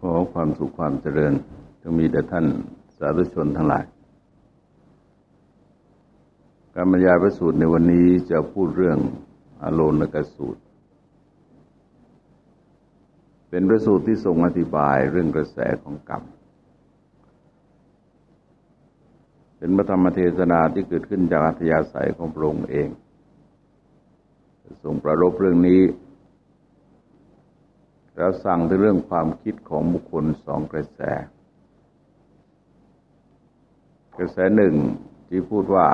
ขอความสุขความเจริญจะมีแต่ท่านสาธุชนทั้งหลาย การบรรยายพระสูตรในวันนี้จะพูดเรื่องอโลนกสูตร เป็นพระสูตรที่ทรงอธิบายเรื่องกระแสของกรรม เป็นพระธรรมเทศนาที่เกิดขึ้นจากอัธยาศัยของพระองค์เองทรงประรบเรื่องนี้ แล้วสั่งถึงเรื่องความคิดของบุคคลสองกระแส กระแสหนึ่งที่พูดว่า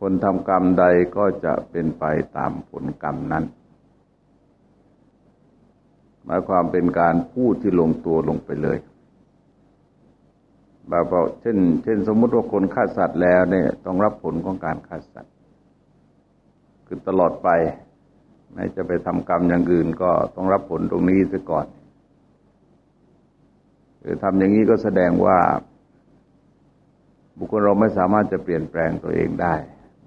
คนทำกรรมใดก็จะเป็นไปตามผลกรรมนั้น หมายความเป็นการพูดที่ลงตัวลงไปเลยแบบว่าเช่น เช่น สมมุติว่าคนฆ่าสัตว์แล้วเนี่ยต้องรับผลของการฆ่าสัตว์ คือตลอดไป ไม่จะไปทำกรรมอย่างอื่นก็ต้องรับผลตรงนี้ซะก่อนคือทำอย่างนี้ก็แสดงว่า บุคคลเราไม่สามารถจะเปลี่ยนแปลงตัวเองได้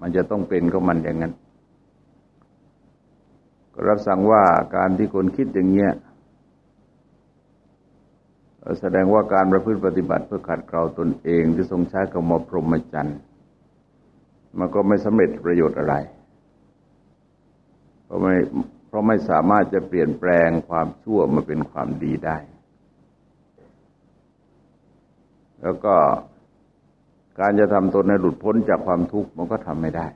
มันจะต้องเป็นก็มันอย่างนั้นก็รับสั่งว่าการที่คนคิดอย่างเงี้ยแสดงว่าการประพฤติปฏิบัติเพื่อขัดเกลาตนเองที่ทรงใช้คำว่าพรหมจรรย์มันก็ไม่สำเร็จประโยชน์อะไร ราะไม่เพราะไม่สามารถจะเปลี่ยนแปลงความชั่วมาเป็นความดีได้ แล้วก็การจะทำตนให้หลุดพ้นจากความทุกข์มันก็ทำไม่ได้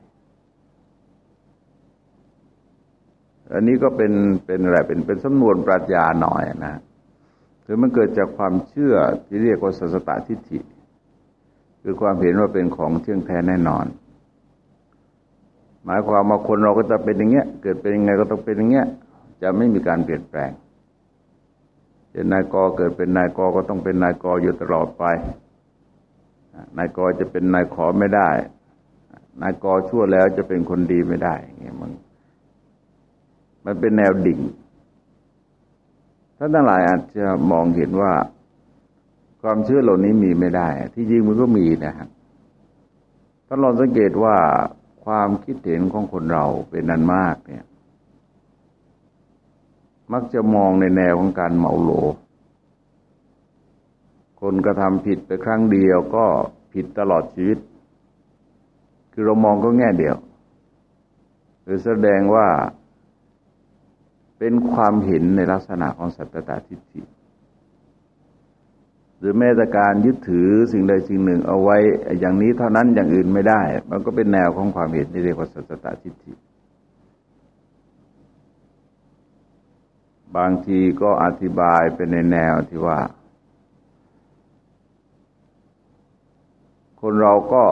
อันนี้ก็เป็นเป็นอะไรเป็นเป็นสำนวนปรัชญาหน่อยนะคือมันเกิดจากความเชื่อที่เรียกว่าสัสตทิฏฐิ คือความเห็นว่าเป็นของเที่ยงแท้แน่นอน หมายความว่าคนเราก็จะเป็นอย่างเงี้ย เกิดเป็นยังไงก็ต้องเป็นอย่างเงี้ย จะไม่มีการเปลี่ยนแปลงเป็นนายกเกิดเป็นนายกก็ต้องเป็นนายกอยู่ตลอดไป นายกจะเป็นนายขอไม่ได้ นายกชั่วแล้วจะเป็นคนดีไม่ได้เงี้ยมันมันเป็นแนวดิ่งท่านทั้งหลายอาจจะมองเห็นว่า ความเชื่อเหล่านี้มีไม่ได้ ที่จริงมันก็มีนะครับท่านลองสังเกตว่า ความคิดเห็นของคนเราเป็นนันมากเนี่ย มักจะมองในแนวของการเมาโล คนกระทำผิดไปครั้งเดียวก็ผิดตลอดชีวิต คือเรามองก็แง่เดียว หรือแสดงว่าเป็นความเห็นในลักษณะของสัตตตทิฏฐิ หรือแม้แต่การยึดถือสิ่งใดสิ่งหนึ่งเอาไว้อย่างนี้เท่านั้นอย่างอื่นไม่ได้ มันก็เป็นแนวของความเห็นที่เรียกว่าสัจตทิฏฐิบางทีก็อธิบายเป็นในแนวที่ว่า คนเราก็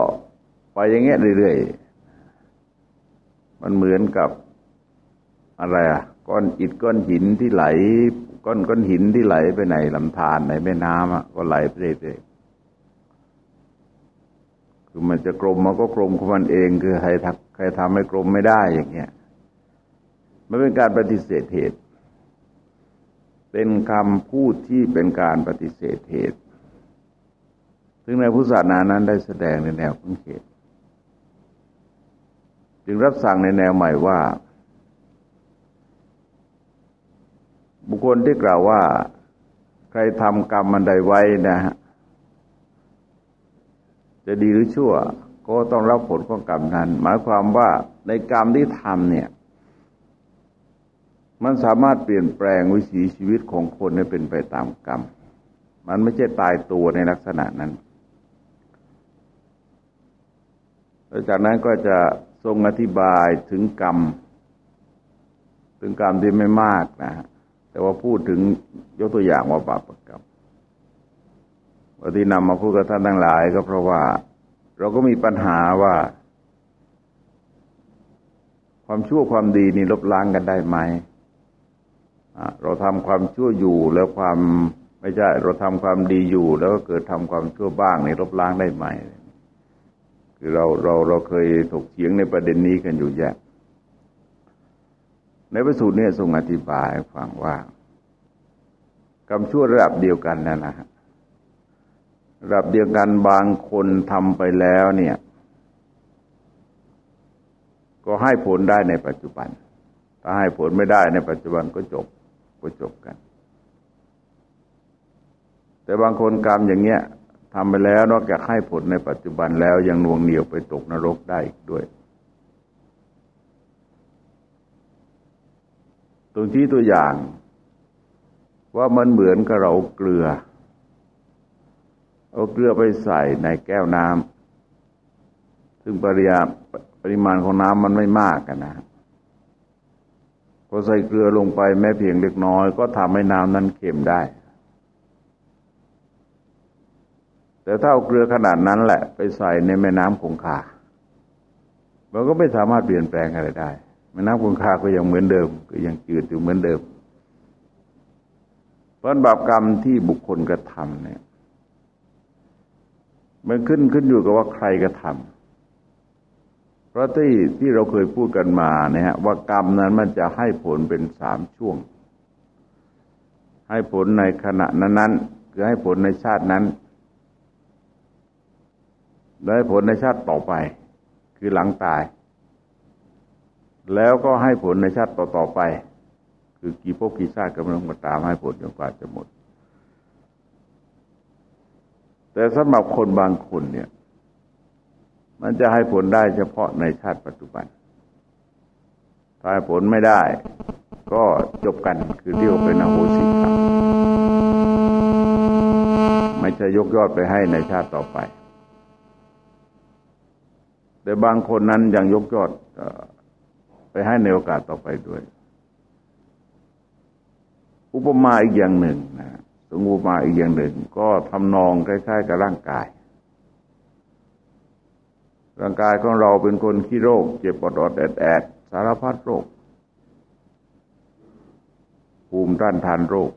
ไปอย่างเงี้ยเรื่อยๆ มันเหมือนกับอะไรอะ ก้อนอิฐก้อนหินที่ไหล ก้อนก้อนหินที่ไหลไปไหนลำธารไหนแม่น้ำอะก็ไหลไปเรื่อยๆคือมันจะกลมมันก็กลมของมันเอง คือใครทำใครทำให้กลมไม่ได้อย่างเงี้ยมันเป็นการปฏิเสธเหตุ เป็นคำพูดที่เป็นการปฏิเสธเหตุ ซึ่งในพุทธศาสนานั้นได้แสดงในแนวของเหตุจึงรับสั่งในแนวใหม่ว่า บุคคลที่กล่าวว่า ใครทำกรรมมันใดไว้นะฮะจะดีหรือชั่ว ก็ต้องรับผลของกรรมนั้น หมายความว่าในกรรมที่ทำเนี่ย มันสามารถเปลี่ยนแปลงวิถีชีวิตของคนให้เป็นไปตามกรรม มันไม่ใช่ตายตัวในลักษณะนั้นแล้วจากนั้นก็จะทรงอธิบายถึงกรรม ถึงกรรมที่ไม่มากนะฮะ แต่ว่าพูดถึงยกตัวอย่างว่าบาปกรรมวันที่นำมาพูดกับท่านทั้งหลายก็เพราะว่า เราก็มีปัญหาว่า ความชั่วความดีนี่ลบล้างกันได้ไหม เราทำความชั่วอยู่แล้วความไม่ใช่ เราทำความดีอยู่ แล้วก็เกิดทำความชั่วบ้างนี่ลบล้างได้ไหม คือเราเราเราเคยถกเถียงในประเด็นนี้กันอยู่แยะ ในพระสูตรนี้ทรงอธิบายฟังว่ากรรมชั่วระดับเดียวกันนะนะฮะระดับเดียวกันบางคนทำไปแล้วเนี่ย ก็ให้ผลได้ในปัจจุบัน ถ้าให้ผลไม่ได้ในปัจจุบันก็จบก็จบกัน แต่บางคนกรรมอย่างเงี้ยทำไปแล้วนอกจากให้ผลในปัจจุบันแล้วยังนวงเหนียวไปตกนรกได้อีกด้วย ตรงที่ตัวอย่าง ว่ามันเหมือนกับเราเกลือ เอาเกลือไปใส่ในแก้วน้ำซึ่งปริยาปริมาณของน้ำมันไม่มากกันนะพอใส่เกลือลงไปแม้เพียงเล็กน้อย ก็ทำให้น้ำนั้นเค็มได้ แต่ถ้าเอาเกลือขนาดนั้นแหละ ไปใส่ในแม่น้ำคงคาเราก็ไม่สามารถเปลี่ยนแปลงอะไรได้ ม่น้ำคงคาก็ยังเหมือนเดิม ก็ยังจืดอยู่เหมือนเดิม เพราะบาปกรรมที่บุคคลกระทำเนี่ย มันขึ้นขึ้นอยู่กับว่าใครกระทำเพราะที่ที่เราเคยพูดกันมาเนี่ยว่ากรรมนั้นมันจะให้ผลเป็นสามช่วง ให้ผลในขณะนั้นๆคือให้ผลในชาตินั้นได้ผลในชาติต่อไป คือหลังตาย แล้วก็ให้ผลในชาติต่อๆไป คือกี่พวกกี่ชาติก็ไม่ต้องมาตามให้ผลจนกว่าจะหมด แต่สำหรับคนบางคนเนี่ย มันจะให้ผลได้เฉพาะในชาติปัจจุบัน ถ้าผลไม่ได้ ก็จบกันคือเรียกว่าเป็นอโหสิกรรมไม่จะยกยอดไปให้ในชาติต่อไป แต่บางคนนั้นยังยกยอด ไปให้ในโอกาสต่อไปด้วย อุปมาอีกอย่างหนึ่งนะสมอุปมาอีกอย่างหนึ่ง ก็ทำนองคล้ายๆกับร่างกาย ร่างกายของเราเป็นคนขี้โรค เจ็บปวดออดๆแอดๆสารพัดโรค ภูมิต้านทานโรค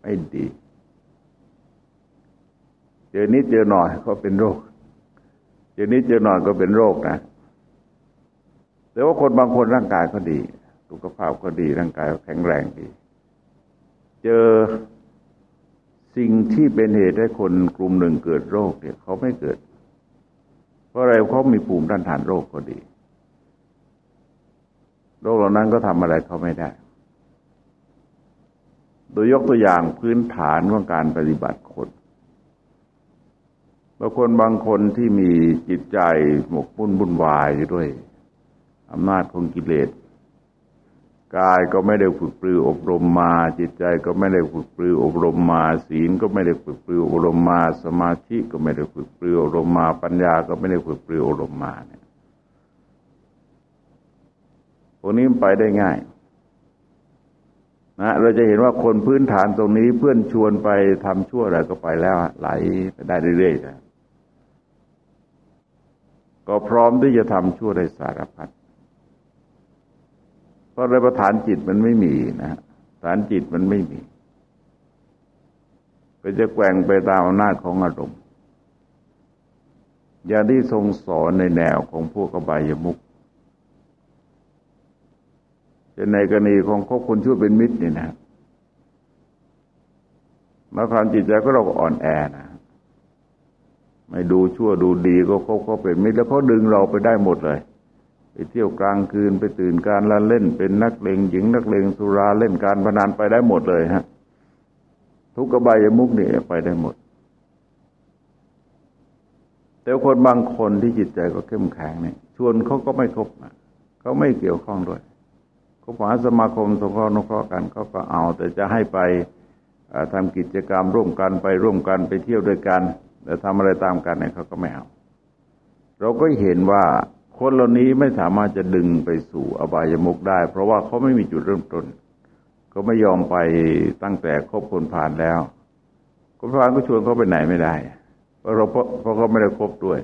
ไม่ดี เจอนิดเจอหน่อยก็เป็นโรคเดี๋ยวนี้เจอหน่อยก็เป็นโรคนะ แต่ว่าคนบางคนร่างกายก็ดี สุขภาพก็ดี ร่างกายก็แข็งแรงดี เจอสิ่งที่เป็นเหตุให้คนกลุ่มหนึ่งเกิดโรคเนี่ยเขาไม่เกิด เพราะอะไรเขามีภูมิต้านทานโรคก็ดี โรคเหล่านั้นก็ทำอะไรเขาไม่ได้ โดยยกตัวอย่างพื้นฐานของการปฏิบัติคนบางคนบางคนที่มีจิตใจหมกมุ่นบุ่นวายอยู่ด้วย อำนาจของกิเลสกายก็ไม่ได้ฝึกปรืออบรมมา จิตใจก็ไม่ได้ฝึกปรืออบรมมา ศีลก็ไม่ได้ฝึกปรืออบรมมา สมาธิก็ไม่ได้ฝึกปรืออบรมมา ปัญญาก็ไม่ได้ฝึกปรืออบรมมาเนี่ยพวกนี้ไปได้ง่ายนะเราจะเห็นว่าคนพื้นฐานตรงนี้เพื่อนชวนไปทำชั่วอะไรก็ไปแล้วไหลไปได้เรื่อยๆนะก็พร้อมที่จะทำชั่วได้สารพัด เพราะในประฐานจิตมันไม่มีนะฐานจิตมันไม่มีไปจะแกว่งไปตามอำนาจของอารมณ์อย่างที่ทรงสอนในแนวของพวกกบายมุกจะในกรณีของคบคนชั่วเป็นมิตรนี่นะมาความจิตใจก็เราก็อ่อนแอนะไม่ดูชั่วดูดีก็เขาเขาเป็นมิตรแล้วเขาดึงเราไปได้หมดเลย ไปเที่ยวกลางคืนไปตื่นการละเล่น เป็นนักเลงหญิงนักเลงสุราเล่นการพนันไปได้หมดเลยฮะ ทุกกระบายมุกนี่ไปได้หมด แต่คนบางคนที่จิตใจก็เข้มแข็งเนี่ยชวนเขาก็ไม่คบเขาไม่เกี่ยวข้องด้วยเขาหาสมาคมสงเคราะห์นุเคราะห์กันเขาก็เอา แต่จะให้ไปทำกิจกรรมร่วมกันไปร่วมกันไปเที่ยวด้วยกันแต่ทำอะไรตามกันเนี่ยเขาก็ไม่เอา เราก็เห็นว่า คนเหล่านี้ไม่สามารถจะดึงไปสู่อบายมุกได้ เพราะว่าเขาไม่มีจุดเริ่มต้นก็ไม่ยอมไปตั้งแต่คบคนผ่านแล้ว คนผ่านก็ชวนเขาไปไหนไม่ได้ เพราะเราเพราะเขาไม่ได้คบด้วย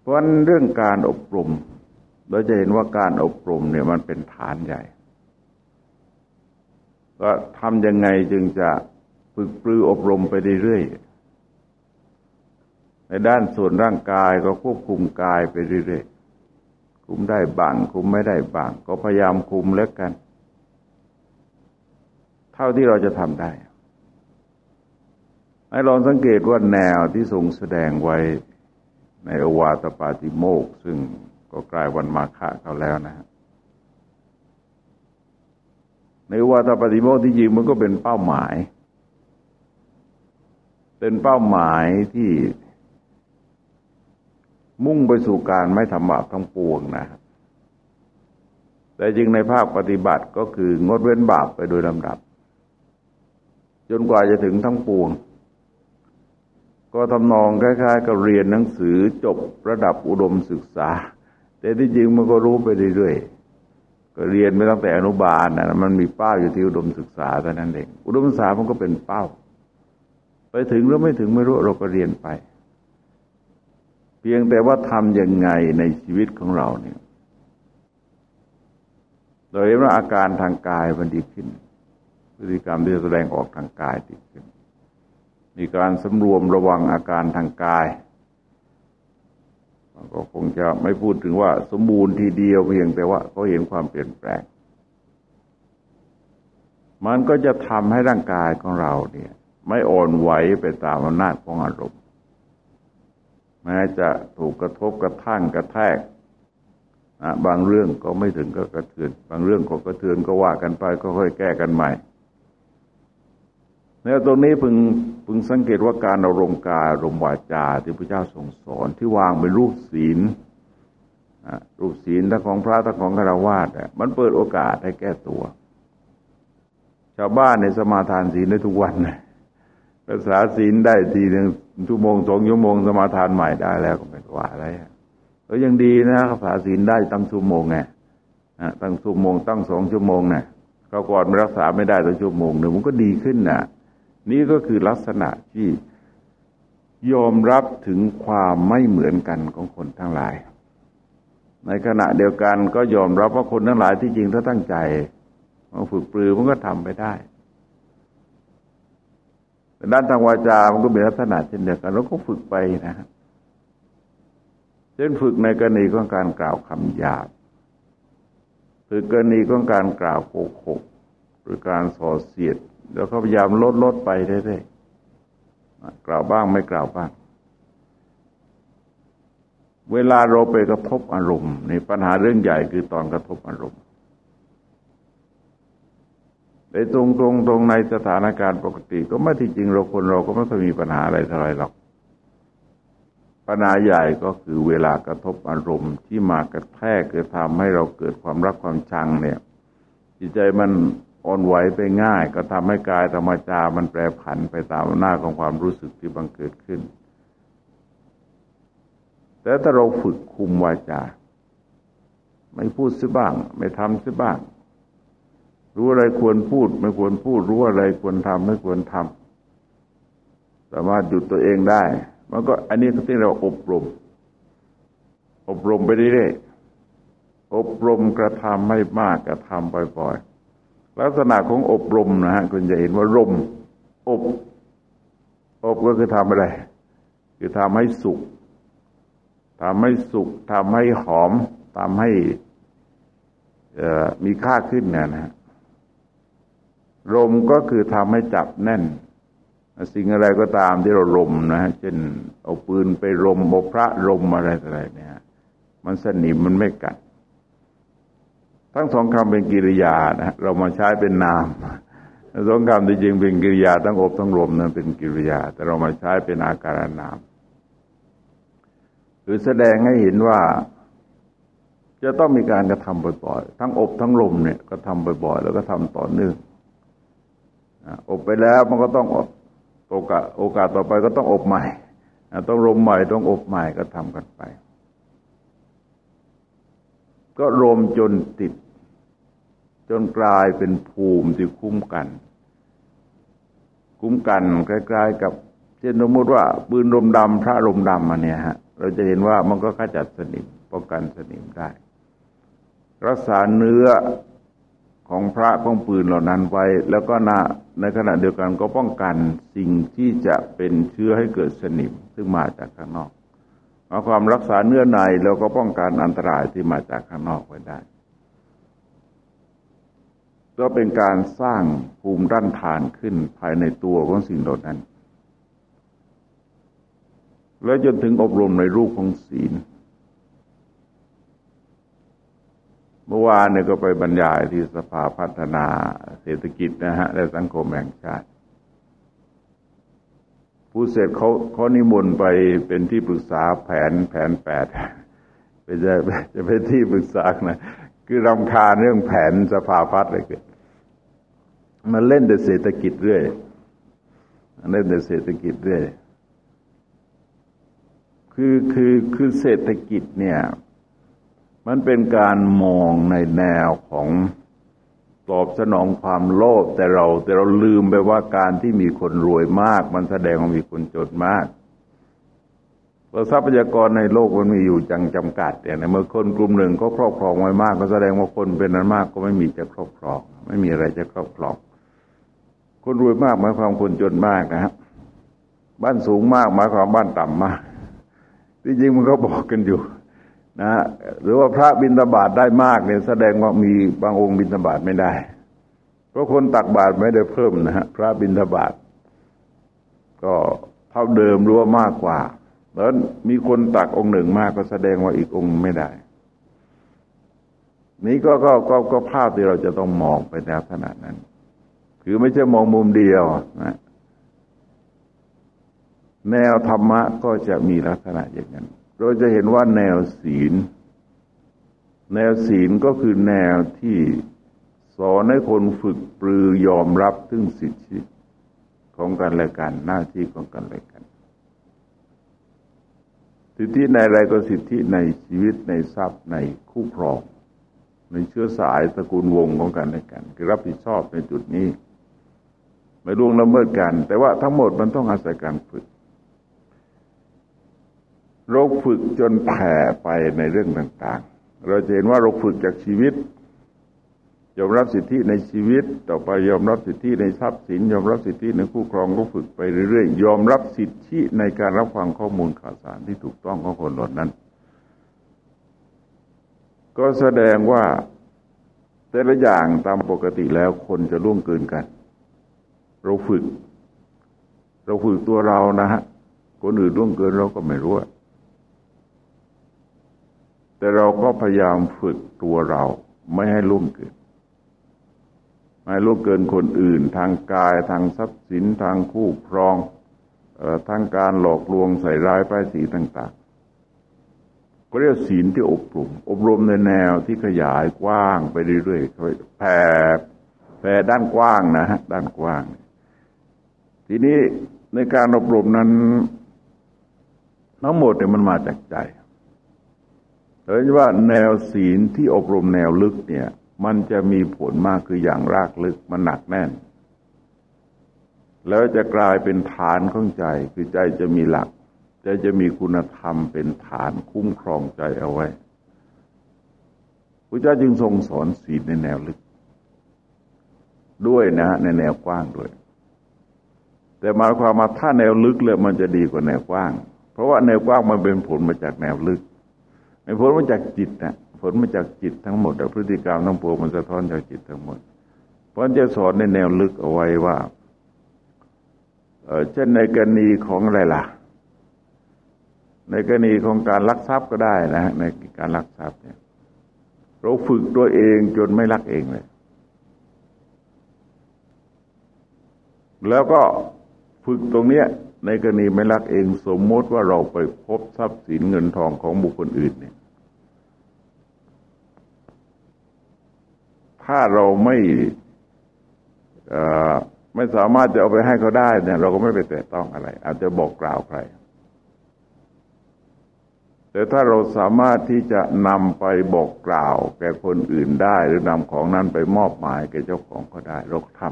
เพราะเรื่องการอบรมเราจะเห็นว่าการอบรมเนี่ยมันเป็นฐานใหญ่ ก็ทำยังไงจึงจะฝึกปรืออบรมไปเรื่อยๆ ในด้านส่วนร่างกายก็ควบคุมกายไปเรื่อยๆ คุมได้บ้างคุมไม่ได้บ้าง ก็พยายามคุมแล้วกัน เท่าที่เราจะทำได้ ให้ลองสังเกตว่าแนวที่ทรงแสดงไว้ในอวาตปาติโมก ซึ่งก็กลายวันมาฆะเขาแล้วนะในวาถ้าปฏิโมกที่จริงมันก็เป็นเป้าหมาย เป็นเป้าหมายที่ มุ่งไปสู่การไม่ทำบาปทั้งปวงนะครับแต่จริงในภาคปฏิบัติก็คืองดเว้นบาปไปโดยลำดับ จนกว่าจะถึงทั้งปวง ก็ทำนองคล้ายๆ กับเรียนหนังสือจบระดับอุดมศึกษา แต่ที่จริงมันก็รู้ไปเรื่อยๆ ก็เรียนไปตั้งแต่อนุบาลนะมันมีเป้าอยู่ที่อุดมศึกษาเท่านั้นเอง อุดมศึกษามันก็เป็นเป้า ไปถึงหรือไม่ถึงไม่รู้เราก็เรียนไป เพียงแต่ว่าทำยังไงในชีวิตของเราเนี่ยเราเห็นว่าอาการทางกายมันดีขึ้น พฤติกรรมที่แสดงออกทางกายดีขึ้น มีการสำรวมระวังอาการทางกายก็คงจะไม่พูดถึงว่าสมบูรณ์ทีเดียวเพียงแต่ว่าเขาเห็นความเปลี่ยนแปลง มันก็จะทำให้ร่างกายของเราเนี่ย ไม่อ่อนไหวไปตามอำนาจของอารมณ์ แม้จะถูกกระทบกระทั่งกระแทกบางเรื่องก็ไม่ถึงก็กระเทือน บางเรื่องก็กระเทือนก็ว่ากันไปก็ค่อยแก้กันใหม่แล้วตรงนี้พึงพึงสังเกตว่าการอารมณ์กายอารมณ์วาจาที่พระเจ้าทรงสอนที่วางเป็นรูปศีลรูปศีลทั้งของพระทั้งของฆราวาสมันเปิดโอกาสให้แก้ตัว ชาวบ้านในสมาทานศีลได้ทุกวัน รักษาศีลได้ทีหนึ่งชั่วโมงสองชั่วโมงสมาทานใหม่ได้แล้วก็ไม่ว่าอะไรก็ยังดีนะรักษาศีลได้ตั้งชั่วโมงไงตั้งชั่วโมงตั้งสองชั่วโมงนี่ยเขาก่อนรักษาไม่ได้ตั้งชั่วโมงหนึ่งมันก็ดีขึ้นนะนี่ก็คือลักษณะที่ยอมรับถึงความไม่เหมือนกันของคนทั้งหลาย ในขณะเดียวกันก็ยอมรับว่าคนทั้งหลายที่จริงถ้าตั้งใจมาฝึกปรือมันก็ทำไปได้ ด้านทางวาจา มันก็เป็นลักษณะเช่นเดียวกันแล้วก็ฝึกไปนะครับเช่นฝึกในกรณีของการกล่าวคำหยาบฝึกกรณีของการกล่าวโกหกหรือการส่อเสียด แล้วก็พยายามลดลดไปเรื่อยๆกล่าวบ้างไม่กล่าวบ้าง เวลาเราไปกระทบอารมณ์ในปัญหาเรื่องใหญ่คือตอนกระทบอารมณ์ ในตรงตรงตรงในสถานการณ์ปกติ ก็ไม่ที่จริงเราคนเราก็ไม่เคยมีปัญหาอะไรเท่าไรหรอก ปัญหาใหญ่ก็คือเวลากระทบอารมณ์ที่มากระแทกเกิดทำให้เราเกิดความรักความชังเนี่ย จิตใจมันอ่อนไหวไปง่าย ก็ทำให้กายธรรมจามันแปรผันไปตามหน้าของความรู้สึกที่บังเกิดขึ้น แต่ถ้าเราฝึกคุมวาจา ไม่พูดซิบ้าง ไม่ทำซิบ้าง รู้อะไรควรพูด ไม่ควรพูด รู้อะไรควรทำไม่ควรทำสามารถหยุดตัวเองได้ มันก็อันนี้ก็ที่เราอบรม อบรมไปเรื่อยๆอบรมกระทำไม่มากกระทำบ่อยๆลักษณะของอบรมนะฮะคุณจะเห็นว่ารม อบ อบก็คือทำอะไร คือทำให้สุกทำให้สุกทำให้หอมทำให้มีค่าขึ้นเนี่ยนะ รมก็คือทำให้จับแน่น สิ่งอะไรก็ตามที่เรารมนะเช่นเอาปืนไปรมเอาพระรมอะไรอะไรเนี่ยมันสนิมมันไม่กัด ทั้งสองคำเป็นกิริยานะเรามาใช้เป็นนามสองคำจริงเป็นกิริยาทั้งอบทั้งรมนั้นเป็นกิริยา แต่เรามาใช้เป็นอาการนามคือแสดงให้เห็นว่า จะต้องมีการกระทำบ่อยๆทั้งอบทั้งลมเนี่ยก็ทำบ่อยๆ แล้วก็ทำต่อเนื่อง อบไปแล้วมันก็ต้องอบโอกาสโอกาสต่อไปก็ต้องอบใหม่ต้องรมใหม่ต้องอบใหม่ก็ทำกันไป ก็รมจนติด จนกลายเป็นภูมิที่คุ้มกัน คุ้มกันใกล้ๆกับเช่นสมมติว่าปืนลมดำพระลมดำมาเนี่ยฮะเราจะเห็นว่ามันก็ขจัดสนิมป้องกันสนิมได้ รักษาเนื้อ ของพระของปืนเหล่านั้นไว้ แล้วก็นาในขณะเดียวกันก็ป้องกันสิ่งที่จะเป็นเชื้อให้เกิดสนิมซึ่งมาจากข้างนอกเอาความรักษาเนื้อในแล้วก็ป้องกันอันตรายที่มาจากข้างนอกไว้ได้ก็เป็นการสร้างภูมิด้านทานขึ้นภายในตัวของสิ่งเหล่านั้น แล้วจนถึงอบรมในรูปของศีล เมื่อวานเนี่ยก็ไปบรรยายที่สภาพัฒนาเศรษฐกิจนะฮะและสังคมแห่งชาติ ผู้เสร็จเขาเขานิมนต์ไปเป็นที่ปรึกษาแผนแผนแปดไปจะจะเป็นที่ปรึกษานะคือรำคาญเรื่องแผนสภาพัฒน์เลยเกิดมันเล่นแต่เศรษฐกิจเรื่อยเล่นแต่เศรษฐกิจเรื่อยคือคือคือเศรษฐกิจเนี่ย มันเป็นการมองในแนวของตอบสนองความโลภแต่เราแต่เราลืมไปว่าการที่มีคนรวยมาก มันแสดงว่ามีคนจนมากเพราะทรัพยากรในโลกมันมีอยู่จังจำกัดเนี่ยเมื่อคนกลุ่มหนึ่งก็ครอบครองไว้มาก ก็แสดงว่าคนเป็นนั้นมากก็ไม่มีจะครอบครอง ไม่มีอะไรจะครอบครอง คนรวยมากหมายความคนจนมากนะครับบ้านสูงมากหมายความบ้านต่ำมากที่จริงมันก็บอกกันอยู่ นะหรือว่าพระบิณฑบาตได้มากเนี่ยแสดงว่ามีบางองค์บิณฑบาตไม่ได้ เพราะคนตักบาตรไม่ได้เพิ่มนะฮะพระบิณฑบาตก็เท่าเดิมหรือว่ามากกว่า แล้วมีคนตักองค์หนึ่งมากก็แสดงว่าอีกองค์ไม่ได้ นี้ก็ก็ก็ก็ภาพที่เราจะต้องมองไปในลักษณะนั้น คือไม่ใช่มองมุมเดียวนะแนวธรรมะก็จะมีลักษณะอย่างนั้น เราจะเห็นว่าแนวศีล แนวศีลก็คือแนวที่สอนให้คนฝึกปรือยอมรับถึงสิทธิของกันและกัน หน้าที่ของกันและกัน สิทธิในอะไรก็สิทธิในชีวิตในทรัพย์ในคู่ครอง ในเชื้อสายตระกูลวงของกันและกันคือรับผิดชอบในจุดนี้ ไม่ล่วงละเมิดกัน แต่ว่าทั้งหมดมันต้องอาศัยการฝึก เราฝึกจนแผ่ไปในเรื่องต่าง ๆ เราจะเห็นว่าเราฝึกจากชีวิต ยอมรับสิทธิในชีวิต ต่อไปยอมรับสิทธิในทรัพย์สิน ยอมรับสิทธิในคู่ครองก็ฝึกไปเรื่อยๆ ยอมรับสิทธิในการรับฟังข้อมูลข่าวสารที่ถูกต้องของคนเหล่านั้น ก็แสดงว่าแต่ละอย่างตามปกติแล้วคนจะล่วงเกินกัน เราฝึก เราฝึกตัวเรานะฮะ คนอื่นล่วงเกินเราก็ไม่รู้ แต่เราก็พยายามฝึกตัวเรา ไม่ให้ล่วงเกิน ไม่ล่วงเกินคนอื่น ทางกายทางทรัพย์สินทางคู่ครองทางการหลอกลวงใส่ร้ายป้ายสีต่าง ๆ ก็เรียกศีลที่อบรม อบรมในแนวที่ขยายกว้างไปเรื่อยๆแผ่แผ่ด้านกว้างนะฮะด้านกว้าง ทีนี้ในการอบรมนั้นทั้งหมดเนี่ยมันมาจากใจ โดยเฉพาแนวศีลที่อบรมแนวลึกเนี่ย มันจะมีผลมากคืออย่างรากลึกมันหนักแน่น แล้วจะกลายเป็นฐานของใจ คือใจจะมีหลักใจจะมีคุณธรรมเป็นฐานคุ้มครองใจเอาไว้พระเจ้าจึงทรงสอนศีลในแนวลึก ด้วยนะในแนวกว้างด้วย แต่หมายความว่าถ้าแนวลึกเลยมันจะดีกว่าแนวกว้าง เพราะว่าแนวกว้างมันเป็นผลมาจากแนวลึก ผลมาจากจิตนะผลมาจากจิตทั้งหมดพฤติกรรมทั้งปวงมันสะท้อนจากจิตทั้งหมด เพราะจะสอนในแนวลึกเอาไว้ว่าเช่นในกรณีของอะไรล่ะ ในกรณีของการลักทรัพย์ก็ได้นะในการลักทรัพย์เนี่ยเราฝึกตัวเองจนไม่ลักเองเลย แล้วก็ฝึกตรงเนี้ยในกรณีไม่รักเองสมมติว่าเราไปพบทรัพย์สินเงินทองของบุคคลอื่นเนี่ย ถ้าเราไม่ไม่สามารถจะเอาไปให้เขาได้เนี่ย เราก็ไม่ไปแตะต้องอะไร อาจจะบอกกล่าวใคร แต่ถ้าเราสามารถที่จะนำไปบอกกล่าวแก่คนอื่นได้ หรือนำของนั้นไปมอบหมายแก่เจ้าของก็ได้เราท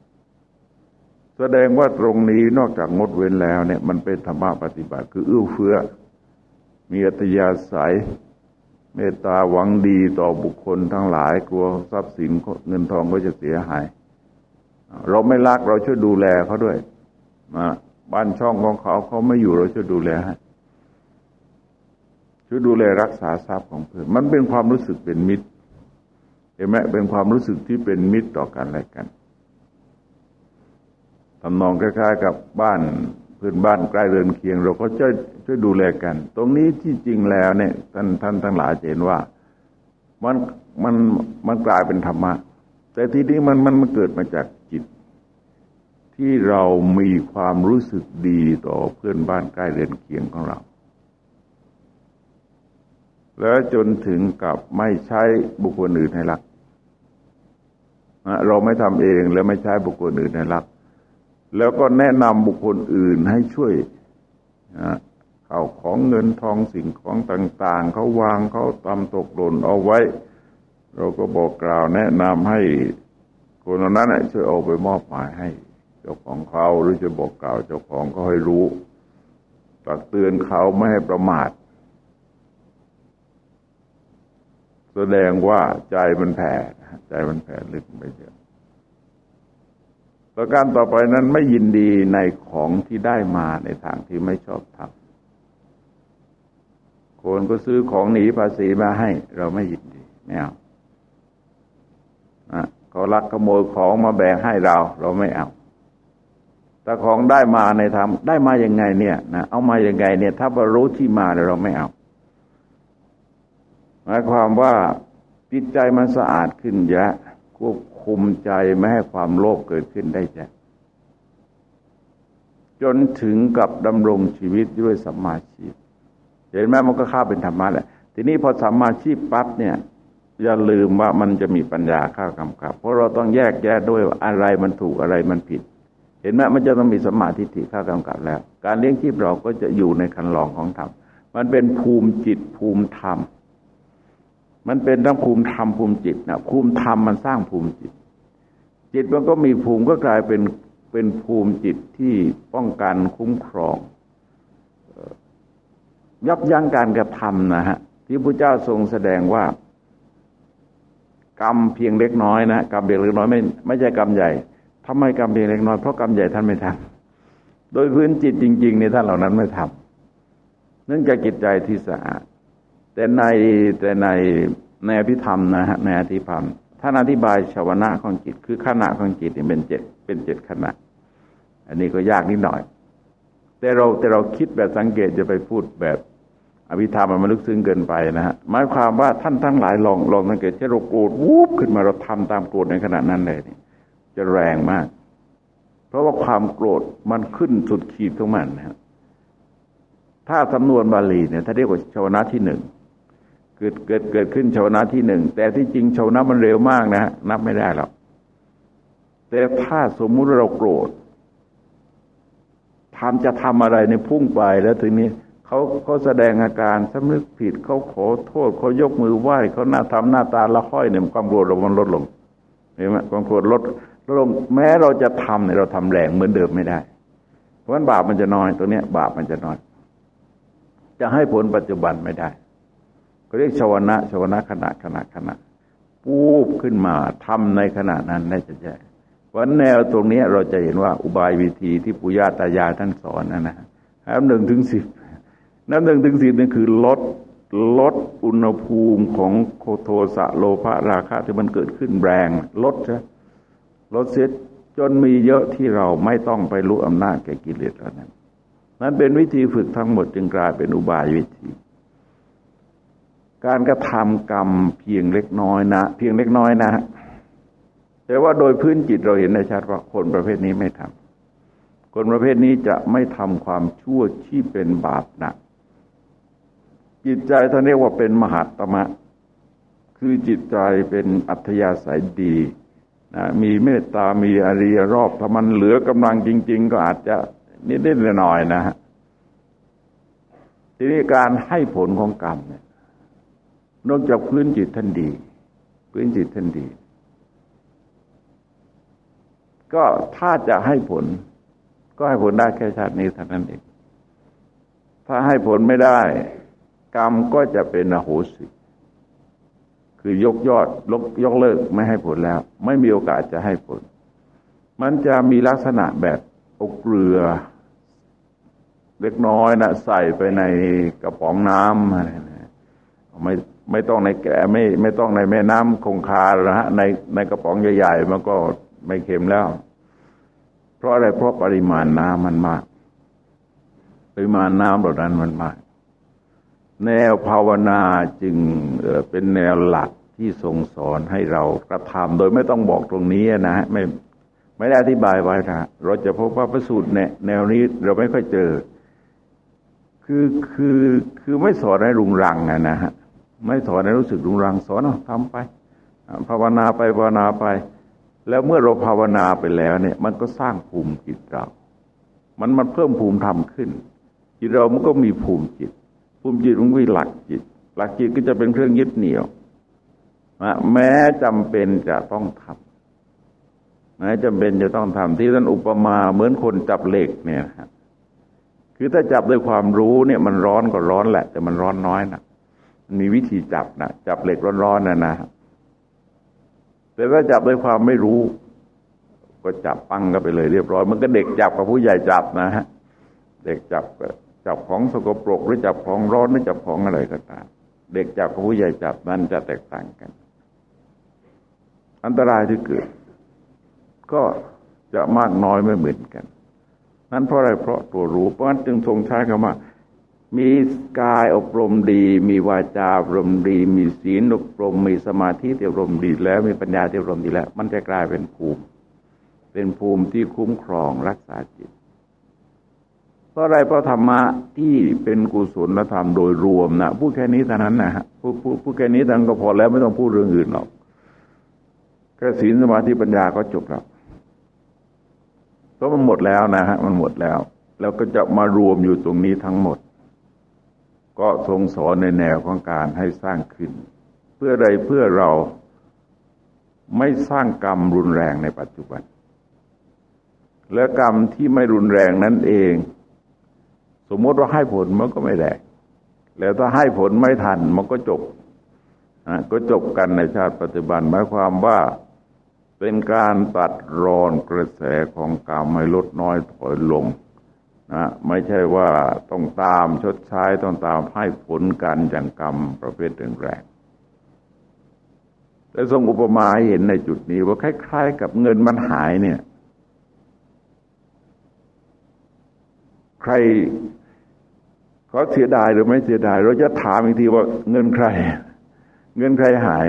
ำแสดงว่าตรงนี้นอกจากงดเว้นแล้วเนี่ย มันเป็นธรรมะปฏิบัติ คือเอื้อเฟื้อ มีอัตยาศัย เมตตาหวังดีต่อบุคคลทั้งหลายกลัวทรัพย์สินเงินทองก็จะเสียหาย เราไม่รักเราช่วยดูแลเขาด้วยมาบ้านช่องของเขาเขาไม่อยู่เราช่วยดูแลให้ช่วยดูแลรักษาทรัพย์ของเพื่อนมันเป็นความรู้สึกเป็นมิตรเห็นไหมเป็นความรู้สึกที่เป็นมิตรต่อกันและกันทำนองคล้ายๆ กับบ้าน พื่อนบ้านใกล้เรือนเคียง เราก็ช่วยช่วยดูแลกัน ตรงนี้ที่จริงแล้วเนี่ยท่านท่านทั้งหลายเห็นว่ามันมันมันกลายเป็นธรรมะ แต่ทีนี้มันมันมันเกิดมาจากจิต ที่เรามีความรู้สึกดีต่อเพื่อนบ้านใกล้เรือนเคียงของเรา แล้วจนถึงกับไม่ใช้บุคคลอื่นให้รัก เราไม่ทำเองแล้วไม่ใช้บุคคลอื่นให้รัก แล้วก็แนะนำบุคคลอื่นให้ช่วยเขาของเงินทองสิ่งของต่าง ๆ เขาวางเขาตำตกหล่นเอาไว้ เราก็บอกกล่าวแนะนำให้คนนั้นช่วยเอาไปมอบหมายให้ เจ้าของเขาหรือจะบอกกล่าวเจ้าของก็ให้รู้ตักเตือนเขาไม่ให้ประมาท แสดงว่าใจมันแผ่ใจมันแผ่ลึกไปเยอะ ประการต่อไปนั้นไม่ยินดีในของที่ได้มาในทางที่ไม่ชอบทำคนก็ซื้อของหนีภาษีมาให้ เราไม่ยินดีไม่เอาเขาลักขโมยของมาแบ่งให้เรา เราไม่เอาแต่ของได้มาในธรรมได้มาอย่างไงเนี่ยนะเอามาอย่างไงเนี่ย ถ้าเรารู้ที่มาเราไม่เอา หมายความว่าจิตใจมันสะอาดขึ้นเยอะควบ คุมใจไม่ให้ความโลภเกิดขึ้นได้จ้ะจนถึงกับดำรงชีวิตด้วยสัมมาชีพเห็นไหมมันก็ข้าเป็นธรรมะแหละทีนี้พอสัมมาชีพปั๊บเนี่ยอย่าลืมว่ามันจะมีปัญญาข้ากำกับ เพราะเราต้องแยกแยะด้วยว่าอะไรมันถูกอะไรมันผิด เห็นไหมมันจะต้องมีสมาธิฐิเข้ากำกับแล้ว การเลี้ยงชีพเราก็จะอยู่ในคันลองของธรรมมันเป็นภูมิจิตภูมิธรรม มันเป็นทั้งภูมิธรรมภูมิจิตนะภูมิธรรมมันสร้างภูมิจิต จิตมันก็มีภูมิก็กลายเป็นเป็นภูมิจิตที่ป้องกันคุ้มครอง ยับยั้งการกระทำนะฮะที่พระเจ้าทรงแสดงว่ากรรมเพียงเล็กน้อยนะกรรมเพียงเล็กน้อยไม่ไม่ใช่กรรมใหญ่ทำไมกรรมเพียงเล็กน้อยเพราะกรรมใหญ่ท่านไม่ทำโดยพื้นจิตจริงๆในท่านเหล่านั้นไม่ทำเนื่องจากจิตใจที่สะอาด แต่ในแต่ในในอภิธรรมนะฮะในอธิพันธ์ท่านอธิบายชาวนะของจิต คือขณะของจิตเป็นเจ็ดเป็นเจ็ดขณะ อันนี้ก็ยากนิดหน่อย แต่เราแต่เราคิดแบบสังเกตจะไปพูดแบบอภิธรรมมันลึกซึ้งเกินไปนะฮะหมายความว่าท่านทั้งหลายลองลองสังเกตเช่นเราโกรธวูบขึ้นมาเราทำตามโกรธในขณะนั้นเลยนี่จะแรงมาก เพราะว่าความโกรธมันขึ้นสุดขีดของมันนะถ้าสำนวนบาลีเนี่ยถ้าเรียกว่าชาวนะที่หนึ่ง เกิดเกิดเกิดขึ้นชาวนะที่หนึ่ง แต่ที่จริงชาวนะมันเร็วมากนะนับไม่ได้หรอกแต่ถ้าสมมุติเราโกรธทำจะทำอะไรในพุ่งไปแล้วถึงนี้เขาเขาแสดงอาการสำนึกผิดเขาขอโทษเขายกมือไหว้เขาหน้าทำหน้าตาละห้อยเนี่ยความโกรธเรามันลดลงเห็นไหมความโกรธลดลงแม้เราจะทำเนี่ยเราทำแรงเหมือนเดิมไม่ได้ เพราะฉะนั้นบาปมันจะน้อย ตัวเนี้ย บาปมันจะน้อย จะให้ผลปัจจุบันไม่ได้ เรียกชวนะชวนะขณะขณะขณะปูบขึ้นมาทำในขณะนั้นได้จะแย่วันแนวตรงนี้เราจะเห็นว่าอุบายวิธีที่ปุญญาตายายท่านสอนนะนะนับหนึ่งถึงสิบน้ำหนึ่งถึงสี่นี่คือลดลดอุณหภูมิของโคโทสะโลภะราคะที่มันเกิดขึ้นแรงลดใช่ลดเสียจนมีเยอะที่เราไม่ต้องไปรู้อำนาจแก่กิเลสแล้วนั้นนั้นเป็นวิธีฝึกทั้งหมดจึงกลายเป็นอุบายวิธี การกระทำกรรมเพียงเล็กน้อยนะ เพียงเล็กน้อยนะ แต่ว่าโดยพื้นจิตเราเห็นได้ชัดว่าคนประเภทนี้ไม่ทำคนประเภทนี้จะไม่ทำความชั่วที่เป็นบาปหนัก จิตใจท่านเรียกว่าเป็นมหาตมะ คือจิตใจเป็นอัธยาศัยดีนะมีเมตตา มีอริยรอบถ้ามันเหลือกำลังจริง ๆ ก็อาจจะนิดๆหน่อยๆนะฮะทีนี้การให้ผลของกรรมเนี่ย นอกจากพื้นจิตท่านดี พื้นจิตท่านดี ก็ถ้าจะให้ผล ก็ให้ผลได้แค่ชาตินี้เท่านั้นเอง ถ้าให้ผลไม่ได้ กรรมก็จะเป็นอโหสิคือยกยอดลกยกเลิกไม่ให้ผลแล้ว ไม่มีโอกาสจะให้ผล มันจะมีลักษณะแบบเอาเกลือ เล็กน้อยนะใส่ไปในกระป๋องน้ำอะไรนะไม่ ไม่ต้องในแก่ไม่ไม่ต้องในแม่น้ำคงคาแล้วฮะในในกระป๋องใหญ่ๆมันก็ไม่เค็มแล้ว เพราะอะไรเพราะปริมาณน้ำมันมาก ปริมาณน้ำเหล่านั้นมันมาก แนวภาวนาจึงเป็นแนวหลักที่ทรงสอนให้เรากระทำโดยไม่ต้องบอกตรงนี้นะฮะไม่ไม่ได้อธิบายไว้นะเราจะพบว่าประสูตรแนวนี้เราไม่ค่อยเจอ คือคือคือไม่สอนให้รุงรังนะฮะ ไม่สอนให้รู้สึกรุงรังสอนเอาทำไปภาวนาไปภาวนาไป แล้วเมื่อเราภาวนาไปแล้วเนี่ย มันก็สร้างภูมิจิตเรา มันมันเพิ่มภูมิธรรมขึ้น จิตเรามันก็มีภูมิจิต ภูมิจิตมันก็มีหลักจิต หลักจิตก็จะเป็นเครื่องยึดเหนี่ยวแม้จำเป็นจะต้องทำแม้จำเป็นจะต้องทำที่ท่านอุปมาเหมือนคนจับเหล็กเนี่ยครับคือถ้าจับด้วยความรู้เนี่ย มันร้อนก็ร้อนแหละ แต่มันร้อนน้อยนะ มีวิธีจับนะจับเหล็กร้อนๆนะนะแต่ถ้าจับด้วยความไม่รู้ ก็จับปังกันไปเลยเรียบร้อยมันก็เด็กจับกับผู้ใหญ่จับนะฮะเด็กจับจับของสกปรกหรือจับของร้อนหรือจับของอะไรก็ตามเด็กจับกับผู้ใหญ่จับนั้นจะแตกต่างกัน อันตรายที่เกิด ก็จะมากน้อยไม่เหมือนกัน นั้นเพราะอะไรเพราะตัวรู้เพราะฉะนั้นจึงทรงใช้คำว่า มีกายอบรมดี มีวาจาอบรมดี มีศีลอบรม มีสมาธิอบรมดี แล้วมีปัญญาอบรมดีแล้ว มันจะกลายเป็นภูมิ เป็นภูมิที่คุ้มครองรักษาจิต เพราะอะไรเพราะธรรมะที่เป็นกุศลธรรมโดยรวมนะพูดแค่นี้เท่านั้นนะฮะพูดพูดพูดแค่นี้ทั้งก็พอแล้วไม่ต้องพูดเรื่องอื่นหรอกแค่ศีลสมาธิปัญญาก็จบแล้วเพราะมันหมดแล้วนะฮะมันหมดแล้ว แล้วก็จะมารวมอยู่ตรงนี้ทั้งหมด ก็ทรงสอนในแนวของการให้สร้างขึ้น เพื่อใดเพื่อเราไม่สร้างกรรมรุนแรงในปัจจุบัน และกรรมที่ไม่รุนแรงนั้นเอง สมมติว่าให้ผลมันก็ไม่แรงแล้วถ้าให้ผลไม่ทันมันก็จบก็จบกันในชาติปัจจุบันหมายความว่าเป็นการตัดรอนกระแสของกรรมให้ลดน้อยถอยลง นะไม่ใช่ว่าต้องตามชดใช้ต้องตามให้ผลกันอย่างกรรมประเภทแรงแต่ทรงอุปมาให้เห็นในจุดนี้ว่าคล้าย ๆ กับเงินมันหายเนี่ย ใครเขาเสียดายหรือไม่เสียดาย เราจะถามอีกทีว่าเงินใคร เงินใครหาย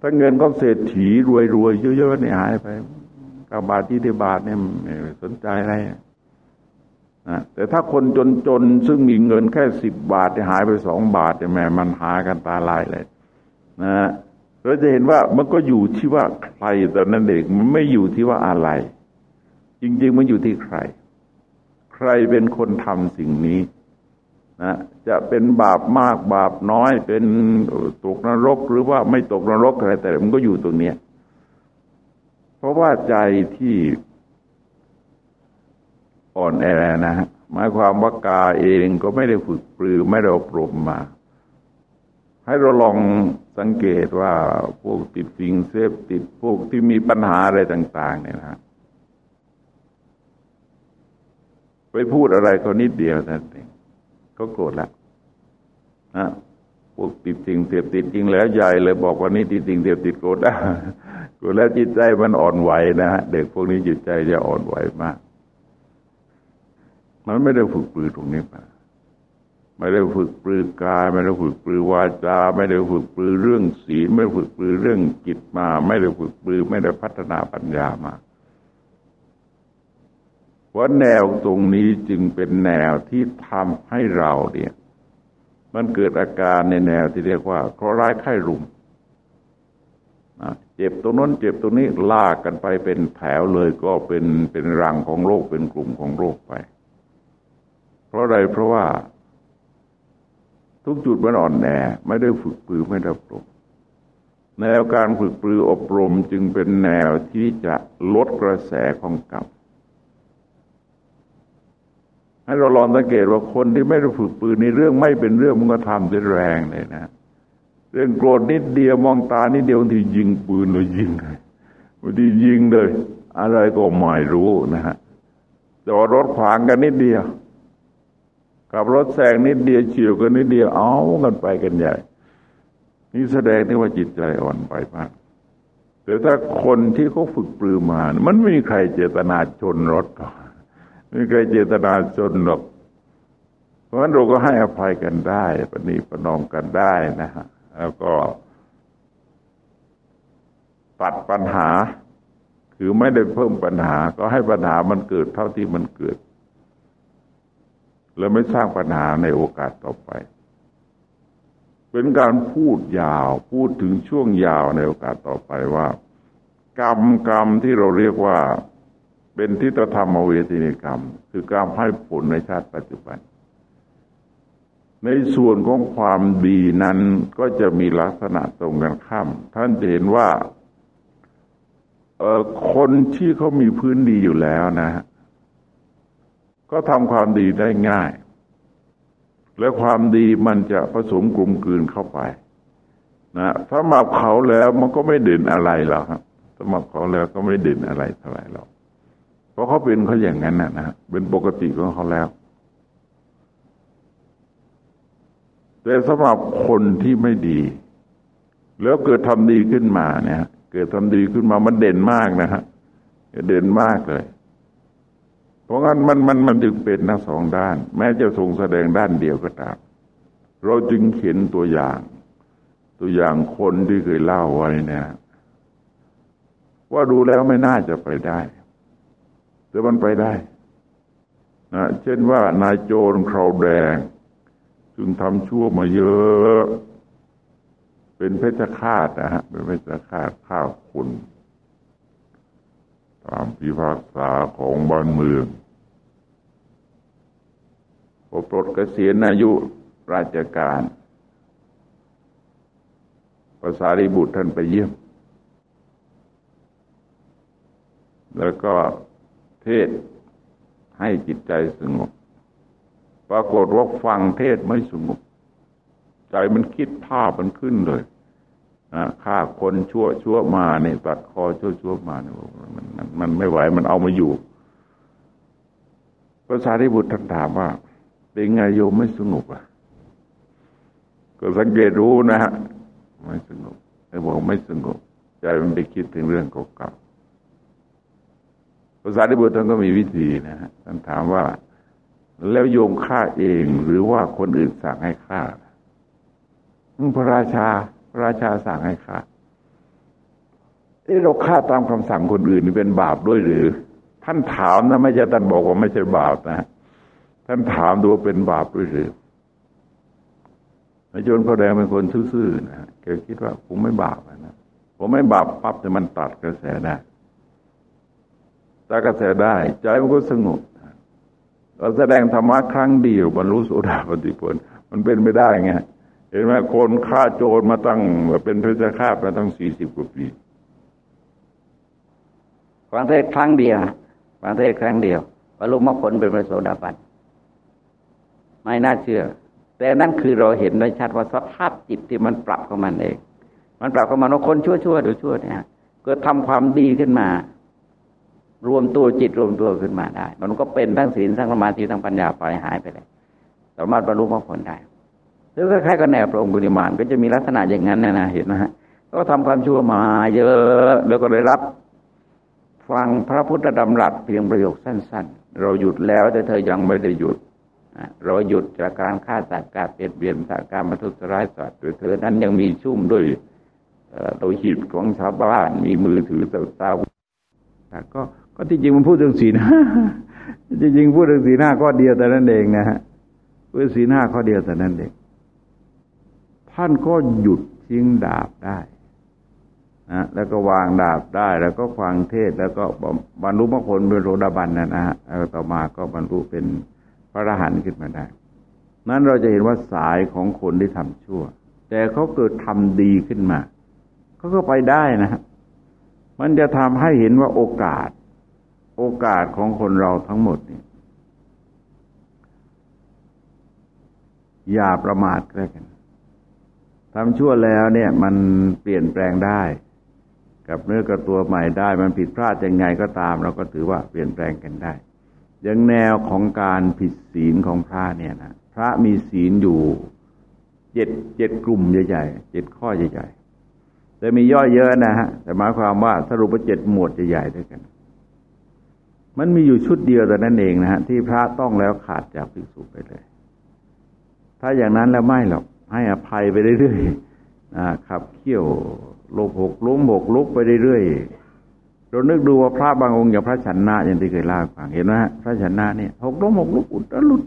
ถ้าเงินก็เศรษฐีรวยๆเยอะๆเนี่ยหายไปกาบาทที่ที่บาทเนี่ยสนใจอะไร นะแต่ถ้าคนจนๆ ซึ่งมีเงินแค่สิบบาทหายไปสองบาทแม่มันหากันตาลายเลยนะเราจะเห็นว่ามันก็อยู่ที่ว่าใครแต่นั้นเองมันไม่อยู่ที่ว่าอะไร จริง ๆ มันอยู่ที่ใคร ใครเป็นคนทำสิ่งนี้นะจะเป็นบาปมากบาปน้อย เป็นตกนรกหรือว่าไม่ตกนรกอะไรแต่มันก็อยู่ตรงเนี้ยเพราะว่าใจที่ อ่อนแอนะฮะหมายความว่ากาเองก็ไม่ได้ฝึกปรือไม่ได้อบรมมา ให้เราลองสังเกตว่าพวกติดสิ่งเสพติดพวกที่มีปัญหาอะไรต่าง ๆ เนี่ยนะไปพูดอะไรก็นิดเดียวนั่นเองก็โกรธแล้วนะพวกติดสิ่งเสพติดจริงแล้วใหญ่เลยบอกว่านี่ติดสิ่งเสพติดโกรธแล้วโกรธแล้วจิตใจมันอ่อนไหวนะฮะเด็กพวกนี้จิตใจจะอ่อนไหวมาก มันไม่ได้ฝึกปรือตรงนี้มาไม่ได้ฝึกปรือกาย ไม่ได้ฝึกปรือวาจา ไม่ได้ฝึกปรือเรื่องศีลไม่ได้ฝึกปรือเรื่องจิตมา ไม่ได้ฝึกปรือ ไม่ได้พัฒนาปัญญามาว่าะแนวตรงนี้จึงเป็นแนวที่ทำให้เราเนี่ย มันเกิดอาการในแนวที่เรียกว่าเคราะห์ร้ายไข้รุมเจ็บตรงนั้นเจ็บตรงนี้ลากกันไปเป็นแถวเลยก็เป็นเป็นรังของโรคเป็นกลุ่มของโรคไป เพราะอะไรเพราะว่า ทุกจุดมันอ่อนแอไม่ได้ฝึกปรือไม่ได้อบรมแนวการฝึกปรืออบรมจึงเป็นแนวที่จะลดกระแสของกรรมให้เราลองสังเกตว่าคนที่ไม่ได้ฝึกปืนในเรื่องไม่เป็นเรื่องมันก็ทำด้วยแรงเลยนะ เรื่องโกรธนิดเดียวมองตานิดเดียวบางทียิงปืนเลยยิงเลยบางทียิงเลย อะไรก็ไม่รู้นะฮะจอดรถขวางกันนิดเดียว ขับรถแซงนิดเดียวเฉียวกันนิดเดียวเอากันไปกันใหญ่ นี่แสดงที่ว่าจิตใจอ่อนไปมากแต่ถ้าคนที่เขาฝึกปลือมา มันไม่มีใครเจตนาชนรถไม่มีใครเจตนาชนหรอก เพราะฉะนั้นเราก็ให้อภัยกันได้ปณีประนอมกันได้นะฮะแล้วก็ ตัดปัญหา คือไม่ได้เพิ่มปัญหา ก็ให้ปัญหามันเกิดเท่าที่มันเกิด แล้วไม่สร้างปัญหาในโอกาสต่อไป เป็นการพูดยาวพูดถึงช่วงยาวในโอกาสต่อไปว่า กรรมกรรมที่เราเรียกว่าเป็นทิฏฐธรรมเวทีนิกรรม คือการให้ผลในชาติปัจจุบัน ในส่วนของความดีนั้นก็จะมีลักษณะตรงกันข้าม ท่านจะเห็นว่าคนที่เขามีพื้นดีอยู่แล้วนะฮะ ก็ทำความดีได้ง่าย และความดีมันจะผสมกลุ่มกลืนเข้าไปนะถ้ามาเขาแล้วมันก็ไม่เด่นอะไรหรอกครับสมัครเขาแล้วก็ไม่เด่นอะไรเท่าไหร่หรอกเพราะเขาเป็นเขาอย่างนั้นนะนะเป็นปกติของเขาแล้ว แต่สำหรับคนที่ไม่ดี แล้วเกิดทำดีขึ้นมาเนี่ย เกิดทำดีขึ้นมามันเด่นมากนะฮะเด่นมากเลย ราะงั้นมันมันมันจึงเป็นทั้งสองด้าน แม้จะทรงแสดงด้านเดียวก็ตาม เราจึงเห็นตัวอย่าง ตัวอย่างคนที่เคยเล่าไว้เนี่ยว่าดูแล้วไม่น่าจะไปได้ แต่มันไปได้นะเช่นว่านายโจรคราวแดง จึงทำชั่วมาเยอะ เป็นเพชฌฆาตนะฮะเป็นเพชฌฆาตฆ่าคุณตามพิพากษาของบ้านเมือง พอปลดเกษียณอายุราชการภาษาริบุตรท่านไปเยี่ยม แล้วก็เทศให้จิตใจสงบ ปรากฏว่าฟังเทศไม่สงบ ใจมันคิดภาพมันขึ้นเลยนะฆ่าคนชั่วชั่วมาเนี่ยตัดคอชั่วชั่วมาเนี่ยมันมันไม่ไหวมันเอามาอยู่พระสารีบุตรท่านถามว่า เป็นไงโยมไม่สงบอะ ก็สังเกตรู้นะฮะไม่สงบไอ้บอกไม่สงบ ใจมันไปคิดถึงเรื่องเก่าๆภาษาที่บุตรท่านก็มีวิธีนะฮะท่านถามว่า แล้วโยมฆ่าเองหรือว่าคนอื่นสั่งให้ฆ่าพระราชาพระราชาสั่งให้ฆ่าเอ้เราฆ่าตามคำสั่งคนอื่นนี่เป็นบาปด้วยหรือ ท่านถามนะไม่ใช่ท่านบอกว่าไม่ใช่บาปนะ ท่านถามดูว่าเป็นบาปด้วยหรือพระโจนเขาแดงเป็นคนซื่อๆนะแกคิดว่าผมไม่บาปนะผมไม่บาปปั๊บแต่มันตัดกระแสได้ตัดกระแสได้ ใจมันก็สงบเราแสดงธรรมะครั้งเดียวบรรลุโสดาปฏิผลมันเป็นไม่ได้ไงเห็นไหมคนฆ่าโจรมาตั้งเป็นพระเจ้าข้ามาตั้งสี่สิบกว่าปีฟังเทศครั้งเดียวฟังเทศครั้งเดียวบรรลุมรรคผลเป็นพระโสดาบัน ไม่น่าเชื่อ แต่นั่นคือเราเห็นได้ชัดว่าสภาพจิตที่มันปรับของมันเอง มันปรับของมันว่าคนชั่วชั่วหรือชั่วเนี่ยเกิดทำความดีขึ้นมา รวมตัวจิตรวมตัวขึ้นมาได้ มันก็เป็นทั้งศีลทั้งสมาธิทั้งปัญญาปล่อยหายไปเลยสามารถบรรลุมรรคผลได้แล้วก็คล้ายๆกับแนวพระองค์กุลิมานก็จะมีลักษณะอย่างนั้นนะนะเห็นไหมฮะก็ทำความชั่วมาเยอะแล้วก็ได้รับ ฟังพระพุทธดำรัสเพียงประโยคสั้น ๆ เราหยุดแล้วแต่เธอยังไม่ได้หยุด เราหยุดจากการฆ่าสัตว์การเปลี่ยนเบียนจากการมาทุษร้ายสัตว์โดยเธอนั้นยังมีชุ่มด้วยโลหิตของชาวบ้าน มีมือถือเต่าเต้าก็ก็ที่จริงมันพูดถึงสีหน้าจริงๆพูดถึงสีหน้าข้อเดียวแต่นั้นเองนะฮะพูดสีหน้าข้อเดียวแต่นั้นเองท่านก็หยุดทิ้งดาบได้นะแล้วก็วางดาบได้ แล้วก็ฟังเทศแล้วก็บรรลุมรรคผลเป็นโรดาบันนะนะฮะแล้วต่อมาก็บรรลุเป็น พระอรหันต์ขึ้นมาได้ นั้นเราจะเห็นว่าสายของคนที่ทำชั่ว แต่เขาเกิดทำดีขึ้นมาเขาก็ไปได้นะมันจะทำให้เห็นว่าโอกาส โอกาสของคนเราทั้งหมดนี่อย่าประมาทเลยกันทำชั่วแล้วเนี่ยมันเปลี่ยนแปลงได้ กับเนื้อกับตัวใหม่ได้ มันผิดพลาดยังไงก็ตาม เราก็ถือว่าเปลี่ยนแปลงกันได้ อย่างแนวของการผิดศีลของพระเนี่ยนะพระมีศีลอยู่เจ็ดเจ็ดกลุ่มใหญ่ๆเจ็ดข้อใหญ่ๆแต่มีย่อยเยอะนะฮะแต่หมายความว่าสรุปว่าเจ็ดหมวดใหญ่ๆด้วยกัน มันมีอยู่ชุดเดียวแต่นั้นเองนะฮะที่พระต้องแล้วขาดจากภิกษุไปเลย ถ้าอย่างนั้นแล้วไม่หรอกให้อภัยไปเรื่อยๆนะขับเคี่ยวลบหกล้มหกลุกไปเรื่อยๆ เรานึกดูว่าพระบางองค์อย่างพระชันนาอย่างที่เคยเล่าฟังเห็นไหมพระชันนาเนี่ยหกล้มหกลุกอุตลุด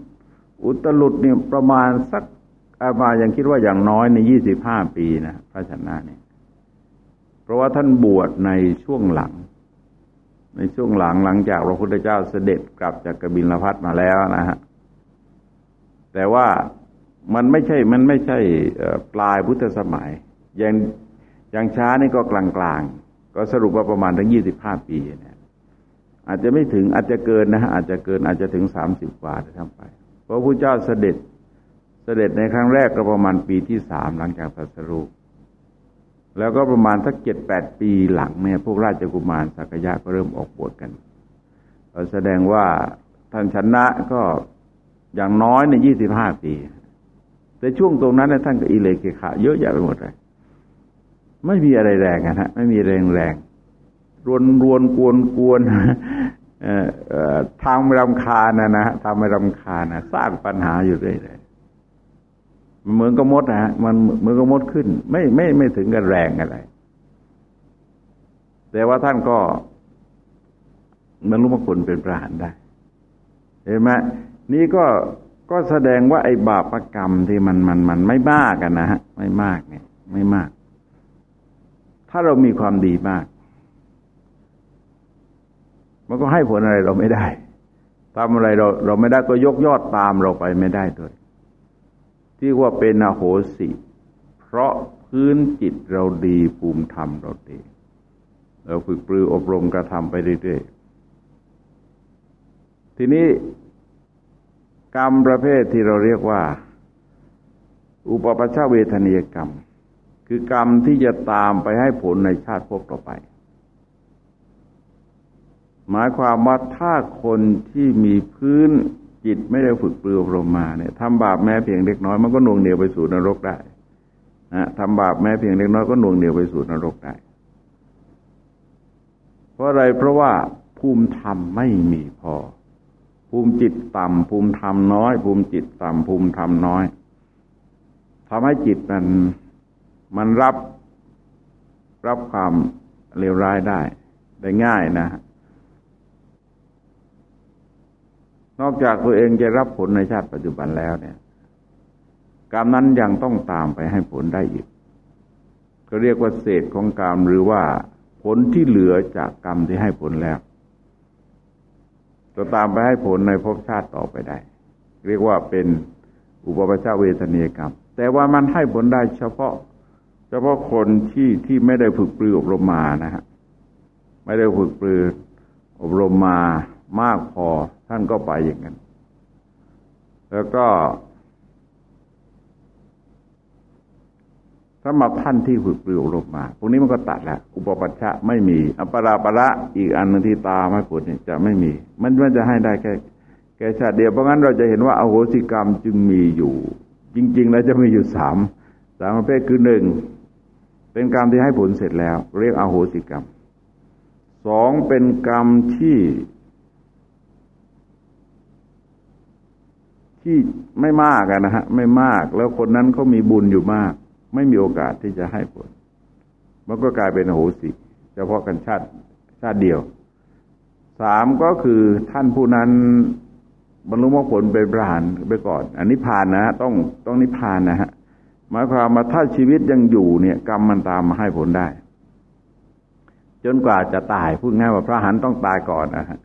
อุตลุดเนี่ยประมาณสักอามายังคิดว่าอย่างน้อยในยี่สิบห้าปีนะพระชันนาเนี่ย เพราะว่าท่านบวชในช่วงหลัง ในช่วงหลังหลังจากพระพุทธเจ้าเสด็จกลับจากกบิลพัทมาแล้วนะฮะแต่ว่ามันไม่ใช่มันไม่ใช่ปลายพุทธสมัยอย่างอย่างช้านี่ก็กลางๆ ก็สรุปว่าประมาณทั้งยี่สิบห้าปีเนี่ยอาจจะไม่ถึงอาจจะเกินนะฮะอาจจะเกินอาจจะถึงสามสิบกว่าจะทำไป เพราะพระเจ้าเสด็จเสด็จในครั้งแรกก็ประมาณปีที่สามหลังจากตรัสรู้แล้วก็ประมาณสักเจ็ดแปดปีหลังเนี่ยพวกราชกุมารสักยะก็เริ่มออกบวชกันแสดงว่าท่านชนะก็อย่างน้อยในยี่สิบห้าปี แต่ช่วงตรงนั้นท่านก็อิเลกเกขะเยอะแยะไปหมดเลย ไม่มีอะไรแรงนะฮะไม่มีแรงแรงรวนรวนกวนกวนทางไม่รำคาญนะนะทำไม่รำคาญนะสร้างปัญหาอยู่เรื่อยเหมือนกับมดนะฮะมันเหมือนกับมดขึ้น ไม่ไม่ไม่ถึงกันแรงอะไร แต่ว่าท่านก็มันรู้มาคนเป็นประหารได้ เห็นไหมนี่ก็ก็แสดงว่าไอ้บาปรกรรมที่มันมันมันไม่มากกันนะฮะไม่มากเนี่ย ไม่มาก ถ้าเรามีความดีมาก มันก็ให้ผลอะไรเราไม่ได้ทำอะไรเราเราไม่ได้ก็ยกยอดตามเราไปไม่ได้ด้วย ที่ว่าเป็นอโหสิ เพราะพื้นจิตเราดีภูมิธรรมเราดีเราฝึกปรืออบรมกระทำไปเรื่อยๆ ทีนี้กรรมประเภทที่เราเรียกว่า อุปปัชชเวทนียกรรม คือกรรมที่จะตามไปให้ผลในชาติภพต่อไป หมายความว่าถ้าคนที่มีพื้นจิตไม่ได้ฝึกปลืออบรมมาเนี่ยทำบาปแม้เพียงเล็กน้อยมันก็นวงเหนียวไปสู่นรกได้นะทำบาปแม้เพียงเล็กน้อยก็นวงเหนียวไปสู่นรกได้ เพราะอะไรเพราะว่าภูมิธรรมไม่มีพอ ภูมิจิตต่ำภูมิธรรมน้อย ภูมิจิตต่ำภูมิธรรมน้อยทำให้จิตมัน มันรับรับความเลวร้ายได้ ได้ง่ายนะ นอกจากตัวเองจะรับผลในชาติปัจจุบันแล้วเนี่ยกรรมนั้นยังต้องตามไปให้ผลได้อีกก็เรียกว่าเศษของกรรมหรือว่าผลที่เหลือจากกรรมที่ให้ผลแล้วจะตามไปให้ผลในภพชาติต่อไปได้ เรียกว่าเป็นอุปปัชชาเวทนียกรรม แต่ว่ามันให้ผลได้เฉพาะ ฉพาะคนที่ที่ไม่ได้ฝึกปรืออบรมมานะฮะไม่ได้ฝึกปรืออบรมมามากพอท่านก็ไปอย่างนั้น แล้วก็ถ้ามาท่านที่ฝึกปรืออบรมมา พวกนี้มันก็ตัดแล้ว อุปปัชชะไม่มีอปราประอีกอันนึงที่ตาไม่ผลเนี่ยจะไม่มี มันมันจะให้ได้แค่แค่ชาติเดียวเพราะงั้นเราจะเห็นว่าอโหสิกรรมจึงมีอยู่ จริง ๆ แล้วจะมีอยู่สามสามประเภทคือหนึ่ง เป็นกรรมที่ให้ผลเสร็จแล้ว เรียกอโหสิกรรมสองเป็นกรรมที่ ที่ไม่มากนะฮะไม่มากแล้วคนนั้นเขามีบุญอยู่มาก ไม่มีโอกาสที่จะให้ผล มันก็กลายเป็นโหสิเฉพาะกันชาติชาติเดียวสามก็คือท่านผู้นั้นบรรลุมรรคผลเป็นพระหันไปก่อน อันนี้ผ่านนะ ต้องต้องนิพพานนะฮะ หมายความมาถ้าชีวิตยังอยู่เนี่ย กรรมมันตามมาให้ผลได้ จนกว่าจะตายพูดง่ายว่าพระหันต้องตายก่อนนะฮะ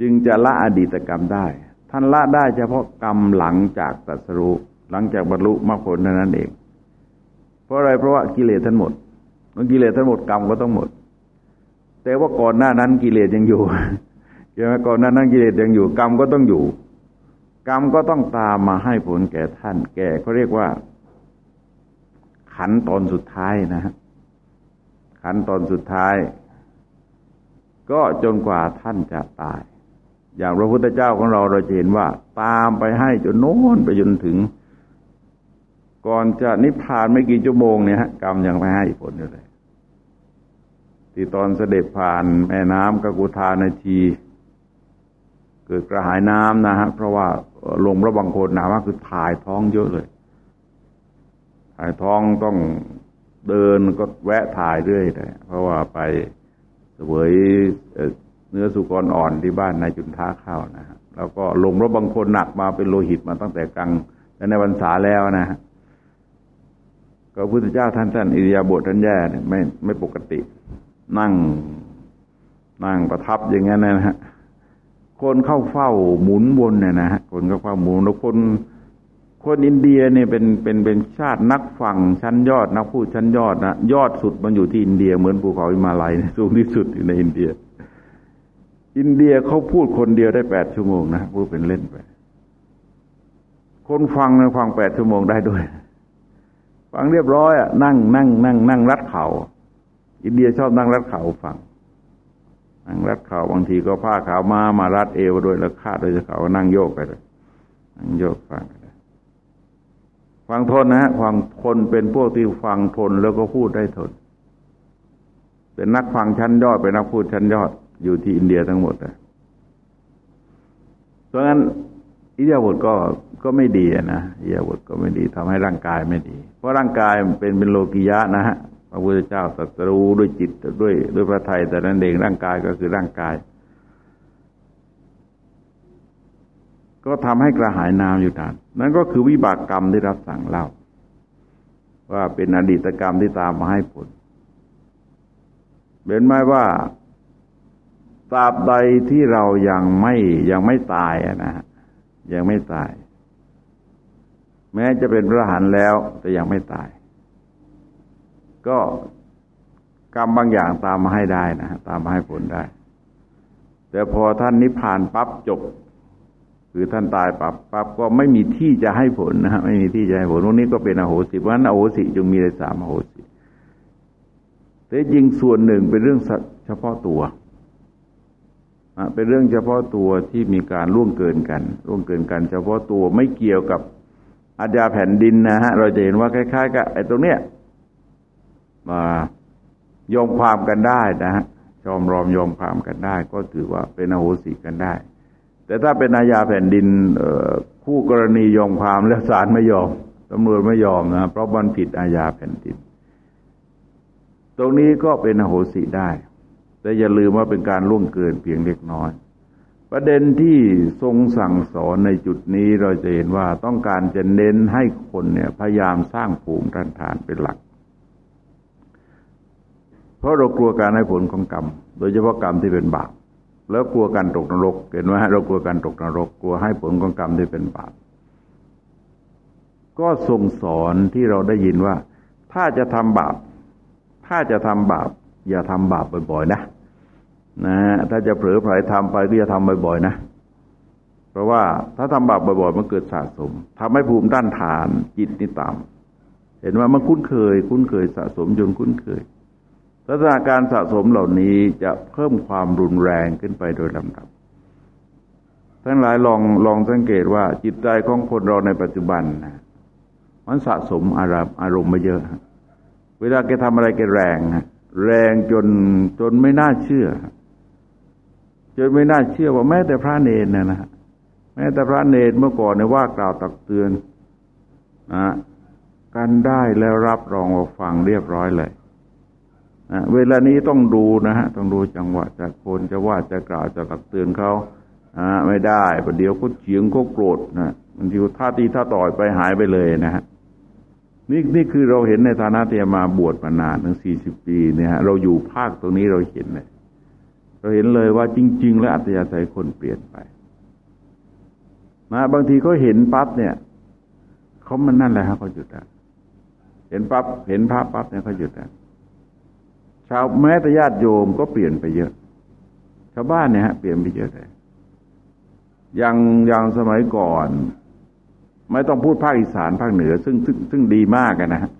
จึงจะละอดีตกรรมได้ ท่านละได้เฉพาะกรรมหลังจากตัสรู้หลังจากบรรลุมรรคผลนั้นเอง เพราะอะไรเพราะว่ากิเลสท่านหมดเมื่อกิเลสท่านหมดกรรมก็ต้องหมด แต่ว่าก่อนหน้านั้นกิเลสยังอยู่ใช่ไหมก่อนหน้านั้นกิเลสยังอยู่ กรรมก็ต้องอยู่ กรรมก็ต้องตามมาให้ผลแก่ท่าน แก่เขาเรียกว่า ขันตอนสุดท้ายนะฮะขันตอนสุดท้าย ก็จนกว่าท่านจะตาย อย่างพระพุทธเจ้าของเราเราจะเห็นว่า ตามไปให้จนโน้นไปจนถึง ก่อนจะนิพพานไม่กี่ชั่วโมงเนี่ยฮะกรรมยังไม่ให้ผลอยู่เลย ที่ตอนเสด็จผ่านแม่น้ำกกุธานาทีเกิดกระหายน้ำนะฮะเพราะว่าลงพระบังโคนหนาว่าคือถ่ายท้องเยอะเลย ท้องต้องเดินก็แวะถ่ายเรื่อยเลยเพราะว่าไปเสวยเนื้อสุกรอ่อนที่บ้านนายจุนท้าเข้านะฮะแล้วก็ลงรถบางคนหนักมาเป็นโลหิตมาตั้งแต่กลางในวันษาแล้วนะฮะก็พุทธเจ้าท่านท่านอิริยาบถท่านแย่เนี่ยไม่ไม่ปกติ นั่งนั่งประทับอย่างนั้นนะฮะคนเข้าเฝ้าหมุนวนเนี่ยนะฮะคนเข้าเฝ้าหมุนแล้วคน คนอินเดียเนี่ยเป็นเป็นเป็นชาตินักฟังชั้นยอดนักพูดชั้นยอดนะยอดสุดมันอยู่ที่อินเดียเหมือนภูเขาอิมาลัยสูงที่สุดอยู่ในอินเดีย อินเดียเขาพูดคนเดียวได้แปดชั่วโมงนะพูดเป็นเล่นไป คนฟังนะฟังแปดชั่วโมงได้ด้วย ฟังเรียบร้อยอะนั่งนั่งนั่งนั่งรัดเขา่าอินเดียชอบนั่งรัดเข่าฟังนั่งรัดเข่าบางทีก็ผ้าขาวมามารัดเอวด้วยแล้วคาดโดยเขานั่งโยกไปเลยนั่งโยกฟัง ฟังทนนะฮะฟังทนเป็นพวกที่ฟังทนแล้วก็พูดได้ทน เป็นนักฟังชั้นยอดเป็นนักพูดชั้นยอดอยู่ที่อินเดียทั้งหมดเลยเพราะงั้นอิยาบทก็ก็ไม่ดีนะอิยาบทก็ไม่ดีทำให้ร่างกายไม่ดี เพราะร่างกายมันเป็นเป็นโลกิยะนะฮะพระพุทธเจ้าตรัสรู้ด้วยจิตด้วยด้วยพระทัยแต่นั้นเองร่างกายก็คือร่างกาย ก็ทำให้กระหายน้ำอยู่นานนั่นก็คือวิบากกรรมที่รับสั่งเล่า ว่าเป็นอดีตกรรมที่ตามมาให้ผลเป็นไหมว่าตราบใดที่เรายังไม่ยังไม่ตายนะฮะยังไม่ตาย แม้จะเป็นพระหันแล้วแต่ยังไม่ตาย ก็กรรมบางอย่างตามมาให้ได้นะตามมาให้ผลได้ แต่พอท่านนิพพานปั๊บจบ คือท่านตายปับปับก็ไม่มีที่จะให้ผลนะฮะไม่มีที่จะให้ผลตรงนี้ก็เป็นอโหสิเพราะฉะนั้นอโหสิจึงมีในสามอโหสิแต่จริงส่วนหนึ่งเป็นเรื่องเฉพาะตัวเป็นเรื่องเฉพาะตัวที่มีการล่วงเกินกันล่วงเกินกัน เฉพาะตัวไม่เกี่ยวกับอาญาแผ่นดินนะฮะเราจะเห็นว่าคล้ายๆกับไอ้ตรงเนี้ยมายอมความกันได้นะฮะยอมรอมยอมความกันได้ ก็ถือว่าเป็นอโหสิกันได้ แต่ถ้าเป็นอาญาแผ่นดินคู่กรณียอมความแล้วศาลไม่ยอมตำรวจไม่ยอมนะเพราะมันผิดอาญาแผ่นดิน ตรงนี้ก็เป็นอโหสิได้ แต่อย่าลืมว่าเป็นการล่วงเกินเพียงเล็กน้อย ประเด็นที่ทรงสั่งสอนในจุดนี้เราจะเห็นว่าต้องการจะเน้นให้คนเนี่ยพยายามสร้างภูมิทันทานเป็นหลัก เพราะเรากลัวการให้ผลของกรรม โดยเฉพาะกรรมที่เป็นบาป แล้วกลัวการตกนรก เห็นไหมเรากลัวการตกนรก กลัวให้ผลของกรรมที่เป็นบาปก็ทรงสอนที่เราได้ยินว่า ถ้าจะทำบาป ถ้าจะทำบาป อย่าทำบาปบ่อยๆนะนะถ้าจะเผลอไผลทำไปก็อย่าทำบ่อยๆนะ เพราะว่าถ้าทำบาปบ่อยๆมันเกิดสะสมทำให้ภูมิต้านทานจิตนี่ต่ำเห็นว่ามันคุ้นเคย คุ้นเคยสะสมจนคุ้นเคย ลักษณะการสะสมเหล่านี้จะเพิ่มความรุนแรงขึ้นไปโดยลำดับ ทั้งหลายลองลองสังเกตว่าจิตใจของคนเราในปัจจุบันนะมันสะสมอารมณ์อารมณ์มาเยอะ เวลาแกทำอะไรแกแรงแรงจนจนไม่น่าเชื่อ จนไม่น่าเชื่อว่าแม้แต่พระเนรนะนะแม้แต่พระเนรเมื่อก่อนในว่ากล่าวตักเตือนนะกันได้แล้วรับรองว่าฟังเรียบร้อยเลย เวลานี้ต้องดูนะฮะต้องดูจังหวะจะคนจะว่าจะกล่าวจะตักเตือนเขาอ่าไม่ได้ประเดี๋ยวก็เฉียงก็โกรธนะมันอยู่ท่าตีท่าต่อยไปหายไปเลยนะฮะนี่นี่คือเราเห็นในฐานะที่มาบวชมานานถึงสี่สิบปีเนี่ยฮะเราอยู่ภาคตรงนี้เราเห็นเลยเราเห็นเลยว่าจริง ๆ แล้วอัตยาศัยคนเปลี่ยนไปนะบางทีเขาเห็นปั๊บเนี่ยเขามันนั่นแหละฮะเขาหยุดอะเห็นปั๊บเห็นภาพปั๊บเนี่ยเขาหยุดอะ ชาวแม้แต่ญาติโยมก็เปลี่ยนไปเยอะ ชาวบ้านเนี่ยฮะเปลี่ยนไปเยอะเลยอย่างอย่างสมัยก่อน ไม่ต้องพูดภาคอีสานภาคเหนือ ซึ่งซึ่งซึ่งดีมากนะฮะ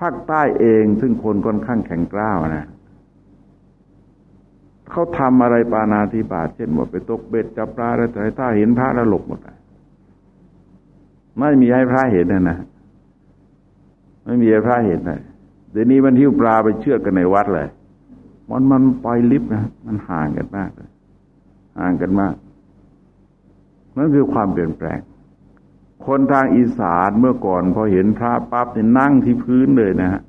ภาคใต้เองซึ่งคนค่อนข้างแข็งกร้าวนะเขาทำอะไรปานาธิบาตเช่นว่าไปตกเบ็ดจับปลาอะไรแต่ถ้าเห็นพระแล้วหลบหมดเลยไม่มีให้พระเห็นนะนะไม่มีให้พระเห็นเลย เดี๋ยวนี้มันหิ้วปลาไปเชือดกันในวัดเลย มันมันไปลิฟนะ มันห่างกันมากเลยห่างกันมากนั่นคือความเปลี่ยนแปลง คนทางอีสานเมื่อก่อนพอเห็นพระปั๊บเนี่ยนั่งที่พื้นเลยนะฮะ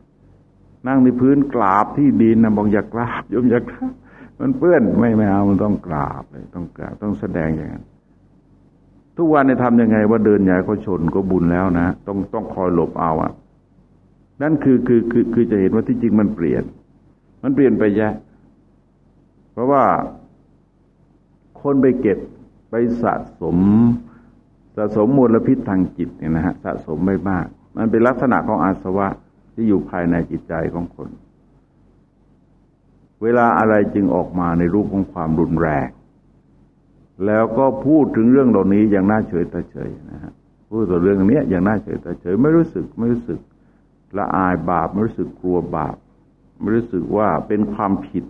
นั่งในพื้นกราบที่ดินนะบอกอย่ากราบโยมอย่ากราบมันเปื้อนไม่ไม่เอามันต้องกราบเลยต้องกราบต้องแสดงอย่างนั้นทุกวันเนี่ยทำยังไงว่าเดินใหญ่เขาชนก็บุญแล้วนะ ต้องต้องคอยหลบเอาอะ นั่นคือคือคือคือจะเห็นว่าที่จริงมันเปลี่ยน มันเปลี่ยนไปแยะ เพราะว่าคนไปเก็บไปสะสม สะสมมลพิษทางจิตเนี่ยนะฮะสะสมไม่มาก มันเป็นลักษณะของอาสวะที่อยู่ภายในจิตใจของคน เวลาอะไรจึงออกมาในรูปของความรุนแรง แล้วก็พูดถึงเรื่องเหล่านี้อย่างน่าเฉยตาเฉยนะฮะพูดถึงเรื่องนี้อย่างน่าเฉยตาเฉยไม่รู้สึกไม่รู้สึก ละอายบาปไม่รู้สึกกลัวบาปไม่รู้สึกว่าเป็นความผิด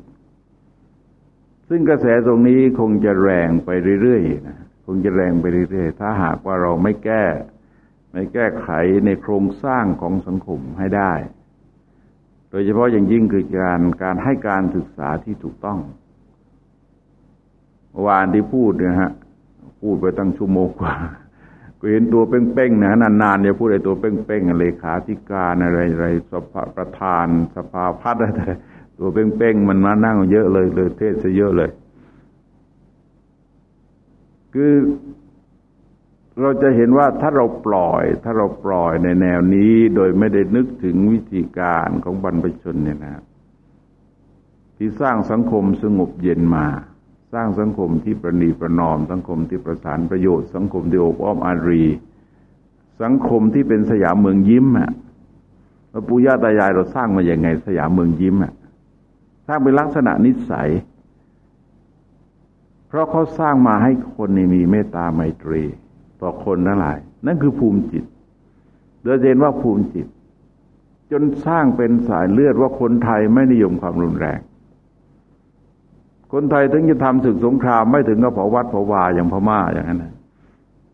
ซึ่งกระแสตรงนี้คงจะแรงไปเรื่อยๆนะคงจะแรงไปเรื่อยๆ ถ้าหากว่าเราไม่แก้ ไม่แก้ไขในโครงสร้างของสังคมให้ได้ โดยเฉพาะอย่างยิ่งคือการการให้การศึกษาที่ถูกต้องวานที่พูดเนี่ยฮะ พูดไปตั้งชั่วโมงกว่า ก็เห็นตัวเป้งๆนะนานๆเนี่ยพูดไอ้ตัวเป้งๆเลขาธิการอะไรอะไรสภาประธานสภาพัฒน์อะไรตัวเป้งๆมันมานั่งเยอะเลยเลยเทศซะเยอะเลย คือเราจะเห็นว่าถ้าเราปล่อย ถ้าเราปล่อยในแนวนี้ โดยไม่ได้นึกถึงวิธีการของบรรพชนเนี่ยนะที่สร้างสังคมสงบเย็นมา ร้างสังคมที่ประนีประนอม สังคมที่ประสานประโยชน์ สังคมที่อบอ้อมอารี สังคมที่เป็นสยามเมืองยิ้มอะพระปู่ย่าตายายเราสร้างมาอย่างไง สยามเมืองยิ้มอะสร้างเป็นลักษณะนิสัย เพราะเขาสร้างมาให้คนนี่มีเมตตาไมตรี ต่อคนทั้งหลาย นั่นคือภูมิจิตโดยเห็นว่าภูมิจิต จนสร้างเป็นสายเลือดว่าคนไทยไม่นิยมความรุนแรง คนไทยถึงจะทำศึกสงครามไม่ถึงกับเผาวัดเผาวาอย่างพม่าอย่างนั้น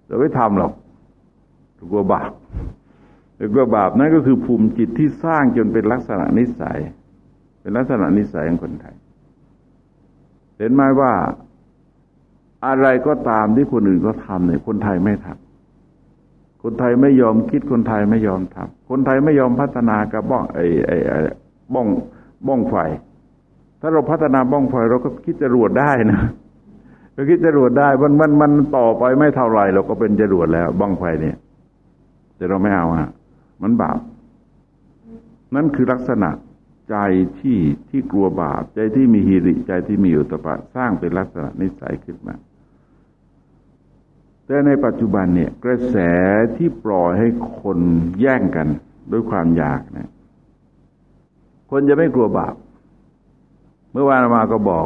แต่ไม่ทำหรอกกลัวบาปกลัวบาปนั่นก็คือภูมิจิตที่สร้างจนเป็นลักษณะนิสัย เป็นลักษณะนิสัยของคนไทย เห็นไหมว่าอะไรก็ตามที่คนอื่นก็ทำเนี่ยคนไทยไม่ทำคนไทยไม่ยอมคิดคนไทยไม่ยอมทำคนไทยไม่ยอมพัฒนากับบ้องไอ้ไอ้บ้องบ้องไฟ ถ้าเราพัฒนาบ้องไฟเราก็คิดจะรวดได้นะเราคิดจะรวดได้มันมันมันต่อไปไม่เท่าไหร่เราก็เป็นจรวดแล้วบ้องไฟเนี่ยแต่เราไม่เอาอะมันบาป นั่นคือลักษณะใจที่ที่กลัวบาป ใจที่มีฮิริใจที่มีอุตปะสร้างเป็นลักษณะนิสัยขึ้นมาแต่ในปัจจุบันเนี่ย กระแสที่ปล่อยให้คนแย่งกันด้วยความอยากเนี่ยคนจะไม่กลัวบาป เมื่อวานมาก็บอก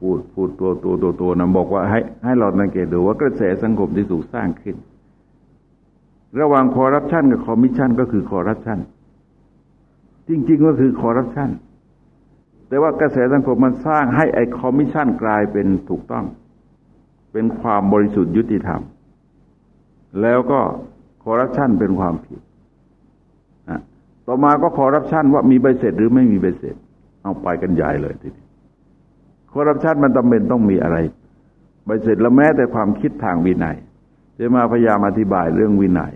พูดพูดตัวตัวตัวตัวนะบอกว่าให้ให้เราสังเกตดูว่ากระแสสังคมที่ถูกสร้างขึ้น ระหว่างคอร์รัปชันกับคอมมิชชั่นก็คือคอร์รัปชันจริง ๆ ก็คือคอร์รัปชันแต่ว่ากระแสสังคมมันสร้างให้ไอคอมมิชชั่นกลายเป็นถูกต้อง เป็นความบริสุทธิ์ยุติธรรม แล้วก็คอร์รัปชันเป็นความผิดต่อมาก็คอร์รัปชันว่ามีใบเสร็จหรือไม่มีใบเสร็จ เอาไปกันใหญ่เลยทีนี้คอร์รัปชันมันจำเป็นต้องมีอะไรใบเสร็จแล้วแม้แต่ความคิดทางวินัยจะมาพยายามอธิบายเรื่องวินัย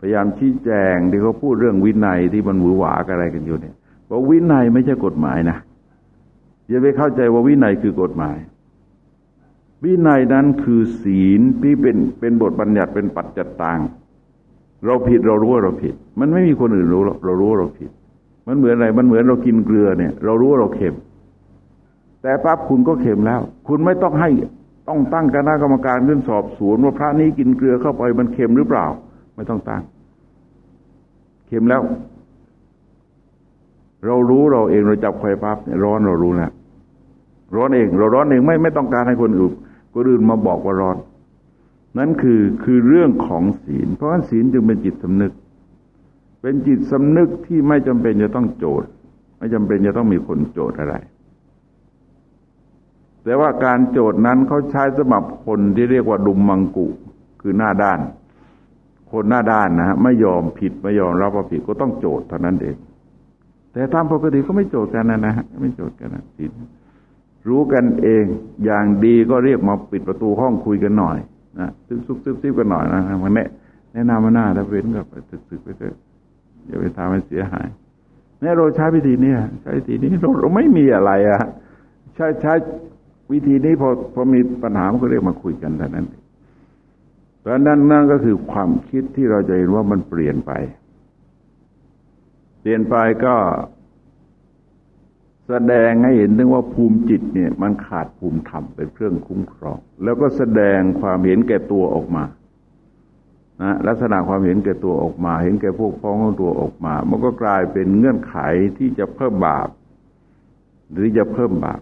พยายามชี้แจงที่เขาพูดเรื่องวินัยที่มันหวือหวาอะไรกันอยู่เนี่ยว่าวินัยไม่ใช่กฎหมายนะอย่าไปเข้าใจว่าวินัยคือกฎหมาย วินัยนั้นคือศีลที่เป็นเป็นบทบัญญัติเป็นปัจจัตตังเราผิดเรารู้ว่าเราผิด มันไม่มีคนอื่นรู้เรารู้ว่าเราผิด มันเหมือนอะไร มันเหมือนเรากินเกลือเนี่ย เรารู้ว่าเราเค็ม แต่ปั๊บคุณก็เค็มแล้ว คุณไม่ต้องให้ต้องตั้งคณะกรรมการขึ้นสอบสวนว่าพระนี้กินเกลือเข้าไปมันเค็มหรือเปล่า ไม่ต้องตั้ง เค็มแล้ว เรารู้เราเองเราจับไฟปั๊บร้อนเรารู้นะร้อนเอง เราร้อนเองไม่ไม่ต้องการให้คนอื่นคนอื่นมาบอกว่าร้อน นั่นคือคือเรื่องของศีล เพราะฉะนั้นศีลจึงเป็นจิตสำนึก เป็นจิตสำนึกที่ไม่จำเป็นจะต้องโจทย์ ไม่จำเป็นจะต้องมีคนโจทย์อะไร แต่ว่าการโจทย์นั้นเขาใช้สำหรับคนที่เรียกว่าดุมมังกุ คือหน้าด้าน คนหน้าด้านนะฮะไม่ยอมผิดไม่ยอมรับว่าผิดก็ต้องโจทย์เท่านั้นเอง แต่ตามปกติก็ไม่โจทย์กันนะนะฮะไม่โจทย์กันนะผิดรู้กันเองอย่างดีก็เรียกมาปิดประตูห้องคุยกันหน่อยนะซึบซุบซิบกันหน่อยนะมันแนะแนะนำมาหน้าถ้าเว้นกับตึกๆไปเถอะ อย่าไปทำให้เสียหายเนี่ยเราใช้วิธีนี้ใช้วิธีนี้เราเราไม่มีอะไรอะใช้ใช้วิธีนี้พอพอมีปัญหามันก็เรียกมาคุยกันแต่นั้นเพราะนั้นนั่นก็คือความคิดที่เราจะเห็นว่ามันเปลี่ยนไป เปลี่ยนไปก็แสดงให้เห็นถึงว่าภูมิจิตเนี่ย มันขาดภูมิธรรมเป็นเครื่องคุ้มครอง แล้วก็แสดงความเห็นแก่ตัวออกมา นะลักษณะความเห็นแก่ตัวออกมา เห็นแก่พวกพ้องของตัวออกมา มันก็กลายเป็นเงื่อนไขที่จะเพิ่มบาป หรือจะเพิ่มบาป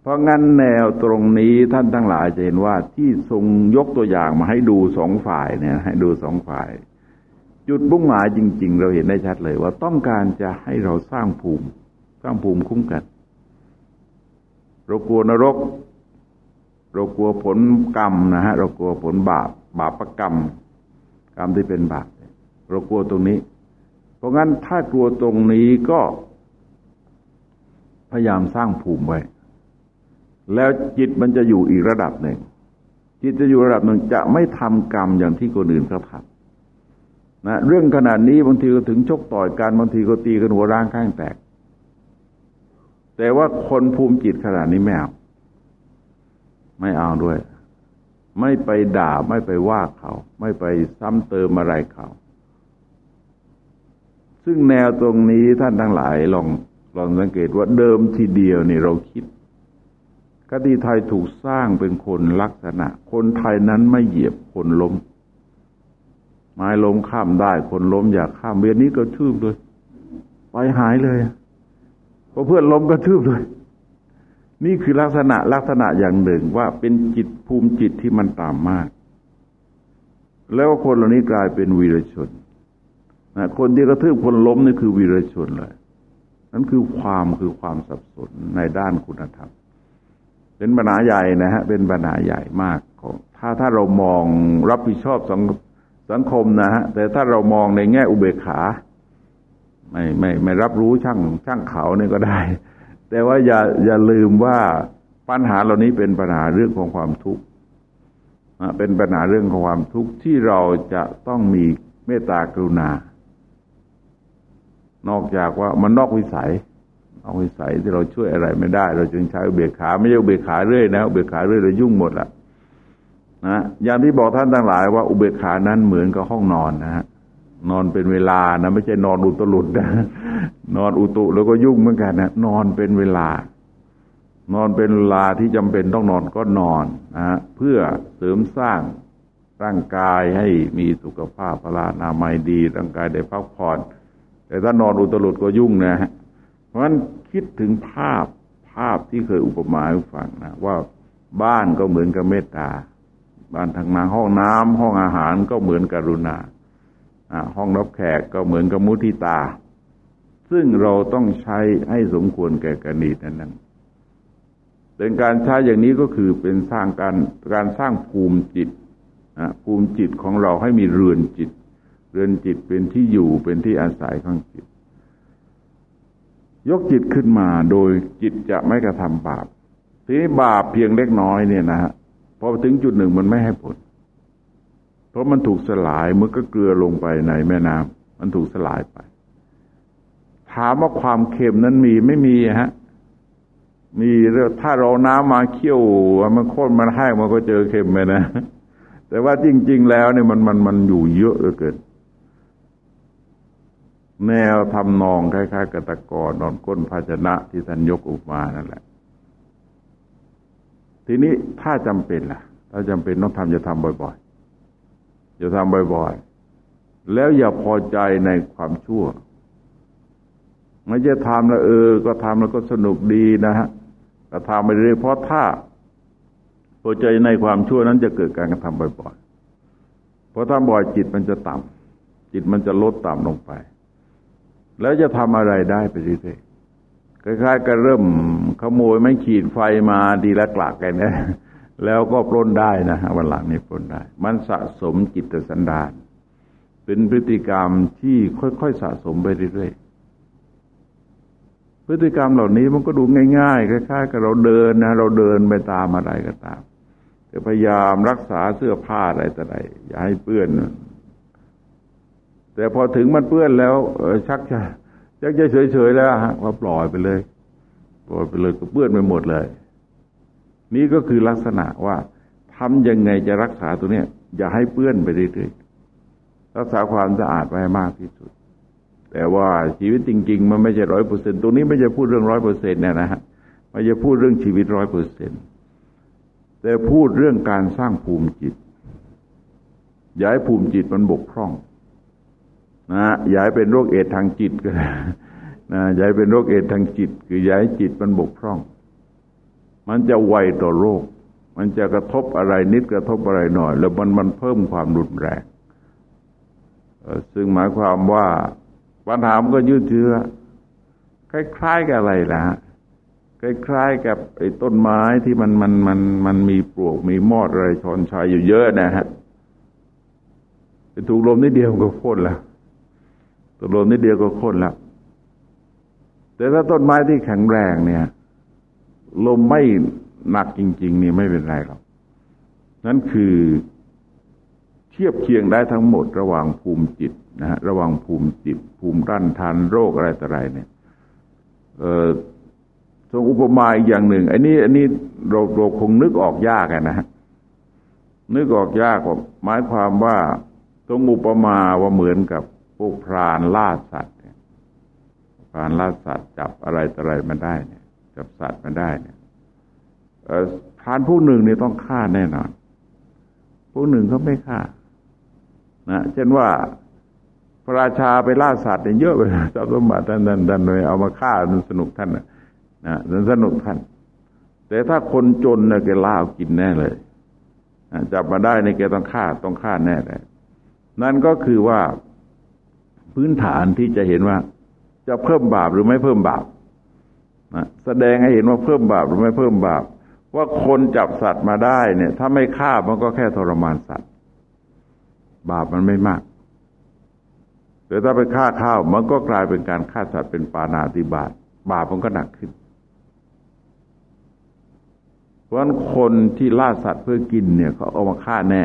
เพราะงั้นแนวตรงนี้ท่านทั้งหลายจะเห็นว่าที่ทรงยกตัวอย่างมาให้ดูสองฝ่ายเนี่ยให้ดูสองฝ่าย จุดบุ้งหมายจริง ๆ เราเห็นได้ชัดเลยว่าต้องการจะให้เราสร้างภูมิ สร้างภูมิคุ้มกันเรากลัวนรก เรากลัวผลกรรมนะฮะเรากลัวผลบาปบาปประกรรม กรรมที่เป็นบาปเรากลัวตรงนี้ เพราะงั้นถ้ากลัวตรงนี้ก็พยายามสร้างภูมิไว้ แล้วจิตมันจะอยู่อีกระดับหนึ่ง จิตจะอยู่ระดับหนึ่งจะไม่ทำกรรมอย่างที่คนอื่นเขาทำนะเรื่องขนาดนี้บางทีก็ถึงชกต่อยกันบางทีก็ตีกันหัวร่างข้างแตก แต่ว่าคนภูมิจิตขนาดนี้ไม่เอาไม่เอาด้วย ไม่ไปด่าไม่ไปว่าเขา ไม่ไปซ้ำเติมอะไรเขา ซึ่งแนวตรงนี้ท่านทั้งหลายลองลองสังเกตว่าเดิมทีเดียวนี่เราคิดคดีไทยถูกสร้างเป็นคนลักษณะ คนไทยนั้นไม่เหยียบคนล้ม ไม้ล้มข้ามได้คนล้มอยากข้ามเวียนนี้ก็ทืบเลย ไปหายเลยพอเพื่อนล้มก็ทืบเลย นี่คือลักษณะลักษณะอย่างหนึ่งว่าเป็นจิตภูมิจิตที่มันต่ำมาก แล้วคนเหล่านี้กลายเป็นวีรชนนะคนที่กระทืบคนล้มนี่คือวีรชนเลย นั่นคือความคือความสับสนในด้านคุณธรรม เป็นปัญหาใหญ่นะฮะ เป็นปัญหาใหญ่มากของ ถ้าถ้าเรามองรับผิดชอบสังสังคมนะฮะ แต่ถ้าเรามองในแง่อุเบกขา ไม่ไม่ไม่รับรู้ช่างช่างเขาเนี่ยก็ได้ แต่ว่าอย่าอย่าลืมว่าปัญหาเหล่านี้เป็นปัญหาเรื่องของความทุกข์เป็นปัญหาเรื่องของความทุกข์ที่เราจะต้องมีเมตตากรุณา นอกจากว่ามันนอกวิสัยนอกวิสัยที่เราช่วยอะไรไม่ได้ เราจึงใช้เบียขาไม่ใช่เบียขาเรื่อยนะเบียขาเรื่อยเรายุ่งหมดละนะอย่างที่บอกท่านทั้งหลายว่าอุเบกขานั้นเหมือนกับห้องนอนนะฮะ นอนเป็นเวลานะไม่ใช่นอนอุตลุดนะนอนอุตุแล้วก็ยุ่งเหมือนกันนะนอนเป็นเวลา นอนเป็นเวลาที่จำเป็นต้องนอนก็นอนนะเพื่อเสริมสร้างร่างกายให้มีสุขภาพพลานามัยดี ร่างกายได้พักผ่อน แต่ถ้านอนอุตลุดก็ยุ่งนะฮะเพราะฉะนั้นคิดถึงภาพภาพที่เคยอุปมาให้ฟังนะว่าบ้านก็เหมือนกับเมตตาบ้านทางน้ำห้องน้ำห้องอาหารก็เหมือนกรุณา ห้องรับแขกก็เหมือนกับมุทิตา ซึ่งเราต้องใช้ให้สมควรแก่กรณีนั้นนั้นเป็นการใช้อย่างนี้ก็คือเป็นสร้างการการสร้างภูมิจิตภูมิจิตของเราให้มีเรือนจิต เรือนจิตเป็นที่อยู่เป็นที่อาศัยของจิต ยกจิตขึ้นมาโดยจิตจะไม่กระทำบาป ทีนี้บาปเพียงเล็กน้อยเนี่ยนะฮะพอถึงจุดหนึ่งมันไม่ให้ผล เพราะมันถูกสลายเมื่อก็เกลือลงไปในแม่น้ำมันถูกสลายไป ถามว่าความเค็มนั้นมีไม่มีฮะ มีถ้าเราน้ำมาเคี่ยวมันข้นมันแห้งมันก็เจอเค็มไปนะ แต่ว่าจริง ๆ แล้วเนี่ยมันมันมันอยู่เยอะเหลือเกินแนวทำนองคล้ายๆกระตะกอนอนก้นภาชนะที่ท่านยกอุมานั่นแหละ ทีนี้ถ้าจำเป็นล่ะ ถ้าจำเป็นต้องทำจะทำบ่อย ๆ อย่าทำบ่อยๆ แล้วอย่าพอใจในความชั่ว ไม่จะทำแล้วเออ ก็ทำแล้วก็สนุกดีนะฮะแต่ทำไปเรื่อยเพราะถ้าพอใจในความชั่วนั้นจะเกิดการกระทำบ่อยๆ เพราะทำบ่อยจิตมันจะต่ำจิตมันจะลดต่ำลงไป แล้วจะทำอะไรได้ไปเรื่อยๆคล้ายๆกับเริ่มขโมยไม่ขีดไฟมาดีละกลักกันนะ แล้วก็ปล้นได้นะฮะวันหลังนี้ปล้นได้ มันสะสมจิตสันดานเป็นพฤติกรรมที่ค่อยๆสะสมไปเรื่อยๆพฤติกรรมเหล่านี้มันก็ดูง่ายๆคล้ายๆกับเราเดินนะเราเดินไปตามอะไรก็ตามจะพยายามรักษาเสื้อผ้าอะไรแต่ไรอย่าให้เปื้อน แต่พอถึงมันเปื้อนแล้วชักจะยักจะเฉยๆแล้วฮะว่าปล่อยไปเลย ปล่อยไปเลยก็เปื้อนไปหมดเลย นี่ก็คือลักษณะว่าทำยังไงจะรักษาตัวเนี้ยอย่าให้เปื้อนไปเรื่อยๆรักษาความสะอาดไว้มากที่สุด แต่ว่าชีวิตจริง ๆ มันไม่ใช่ร้อยเปอร์เซ็นตรงนี้ไม่จะพูดเรื่องร้อยเปอร์เซ็นต์เนี่ยนะฮะไม่จะพูดเรื่องชีวิตร้อยเปอร์เซ็นต์แต่พูดเรื่องการสร้างภูมิจิตย้ายภูมิจิตมันบกพร่องนะย้ายเป็นโรคเอดทางจิตก็นะย้ายเป็นโรคเอดทางจิต คือย้ายจิตมันบกพร่อง มันจะไวต่อโรค มันจะกระทบอะไรนิดกระทบอะไรหน่อย แล้วมันมันเพิ่มความรุนแรง ซึ่งหมายความว่าปัญหามันก็ยืดเยื้อคล้ายๆกับอะไรนะคล้ายๆกับไอ้ต้นไม้ที่มันมันมันมันมีปลวกมีมอดอะไรชอนชายอยู่เยอะนะฮะถูกลมนิดเดียวก็โค่นแล้วถูกลมนิดเดียวก็โค่นแล้วแต่ถ้าต้นไม้ที่แข็งแรงเนี่ย ลมไม่หนักจริง ๆ นี่ไม่เป็นไรหรอกนั่นคือเทียบเคียงได้ทั้งหมดระหว่างภูมิจิตนะฮะระหว่างภูมิจิต ภูมิรั้นทานโรคอะไรต่ออะไรเนี่ยเออทรงอุปมาอีกอย่างหนึ่ง อันนี้ อันนี้เราเราคงนึกออกยากนะฮะนึกออกยากว่าหมายความว่าทรงอุปมาว่าเหมือนกับพวกพรานล่าสัตว์พรานล่าสัตว์จับอะไรต่ออะไรมาได้เนี่ย จับสัตว์มาได้เนี่ยพรานผู้หนึ่งเนี่ยต้องฆ่าแน่นอน ผู้หนึ่งเขาไม่ฆ่านะเช่นว่าพระราชาไปล่าสัตว์เนี่ยเยอะไปทรัพย์สมบัติท่านท่านท่านเลยเอามาฆ่าสนุกท่านนะนะสนุกท่าน แต่ถ้าคนจนเนี่ยแกล่ากินแน่เลยจับมาได้ในแกต้องฆ่าต้องฆ่าแน่เลยนั่นก็คือว่าพื้นฐานที่จะเห็นว่า จะเพิ่มบาปหรือไม่เพิ่มบาป นะแสดงให้เห็นว่าเพิ่มบาปหรือไม่เพิ่มบาป ว่าคนจับสัตว์มาได้เนี่ย ถ้าไม่ฆ่ามันก็แค่ทรมานสัตว์ บาปมันไม่มากแต่ถ้าไปฆ่าข้าวมันก็กลายเป็นการฆ่าสัตว์เป็นปานาติบาตบาปมันก็หนักขึ้น เพราะฉะนั้นคนที่ล่าสัตว์เพื่อกินเนี่ยเขาเอามาฆ่าแน่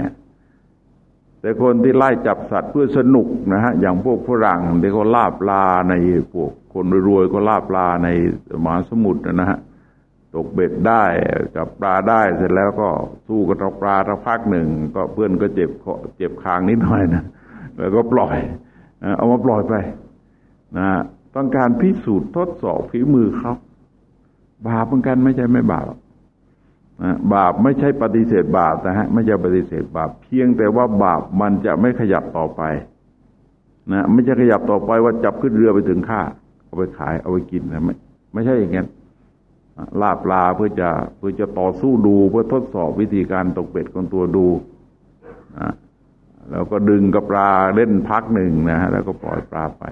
แต่คนที่ไล่จับสัตว์เพื่อสนุกนะฮะอย่างพวกฝรั่งที่เขาล่าปลาในพวกคนรวยๆก็ล่าปลาในมหาสมุทรนะฮะตกเบ็ดได้จับปลาได้เสร็จแล้วก็สู้กับปลาสักพักหนึ่ง ก็เพื่อนก็เจ็บเจ็บคางนิดหน่อยนะแล้วก็ปล่อยเอามาปล่อยไปนะต้องการพิสูจน์ทดสอบฝีมือเขาบาปเหมือนกันไม่ใช่ไม่บาป บาปไม่ใช่ปฏิเสธบาปนะฮะไม่ใช่ปฏิเสธบาป เพียงแต่ว่าบาปมันจะไม่ขยับต่อไปนะไม่ใช่ขยับต่อไปว่าจับขึ้นเรือไปถึงค่าเอาไปขายเอาไปกินนะไม่ไม่ใช่อย่างนั้นลาปลาเพื่อจะเพื่อจะต่อสู้ดูเพื่อทดสอบวิธีการตกเป็ดของตัวดูนะแล้วก็ดึงกับปลาเล่นพักหนึ่งนะฮะแล้วก็ปล่อยปลาไป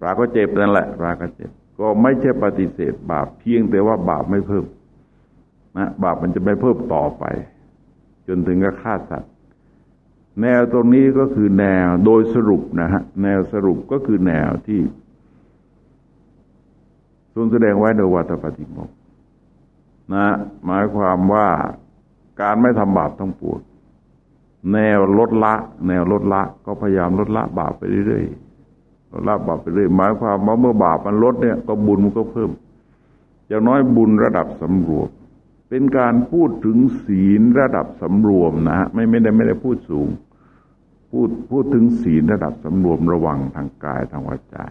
ปลาก็เจ็บนั่นแหละปลาก็เจ็บ ก็ไม่ใช่ปฏิเสธบาป เพียงแต่ว่าบาปไม่เพิ่ม นะบาปมันจะไม่เพิ่มต่อไป จนถึงกับฆ่าสัตว์ แนวตรงนี้ก็คือแนวโดยสรุปนะฮะแนวสรุปก็คือแนวที่ทรงแสดงไว้โดยวัตปฏิโมกนะหมายความว่าการไม่ทำบาปต้องปวดแนวลดละ แนวลดละ ก็พยายามลดละบาปไปเรื่อยๆลดละบาปไปเรื่อยหมายความว่าเมื่อบาปมันลดเนี่ย ก็บุญมันก็เพิ่มอย่างน้อยบุญระดับสำรวม เป็นการพูดถึงศีลระดับสำรวมนะฮะไม่ไม่ได้ไม่ได้พูดสูง พูดพูดถึงศีลระดับสำรวมระวังทางกายทางวาจา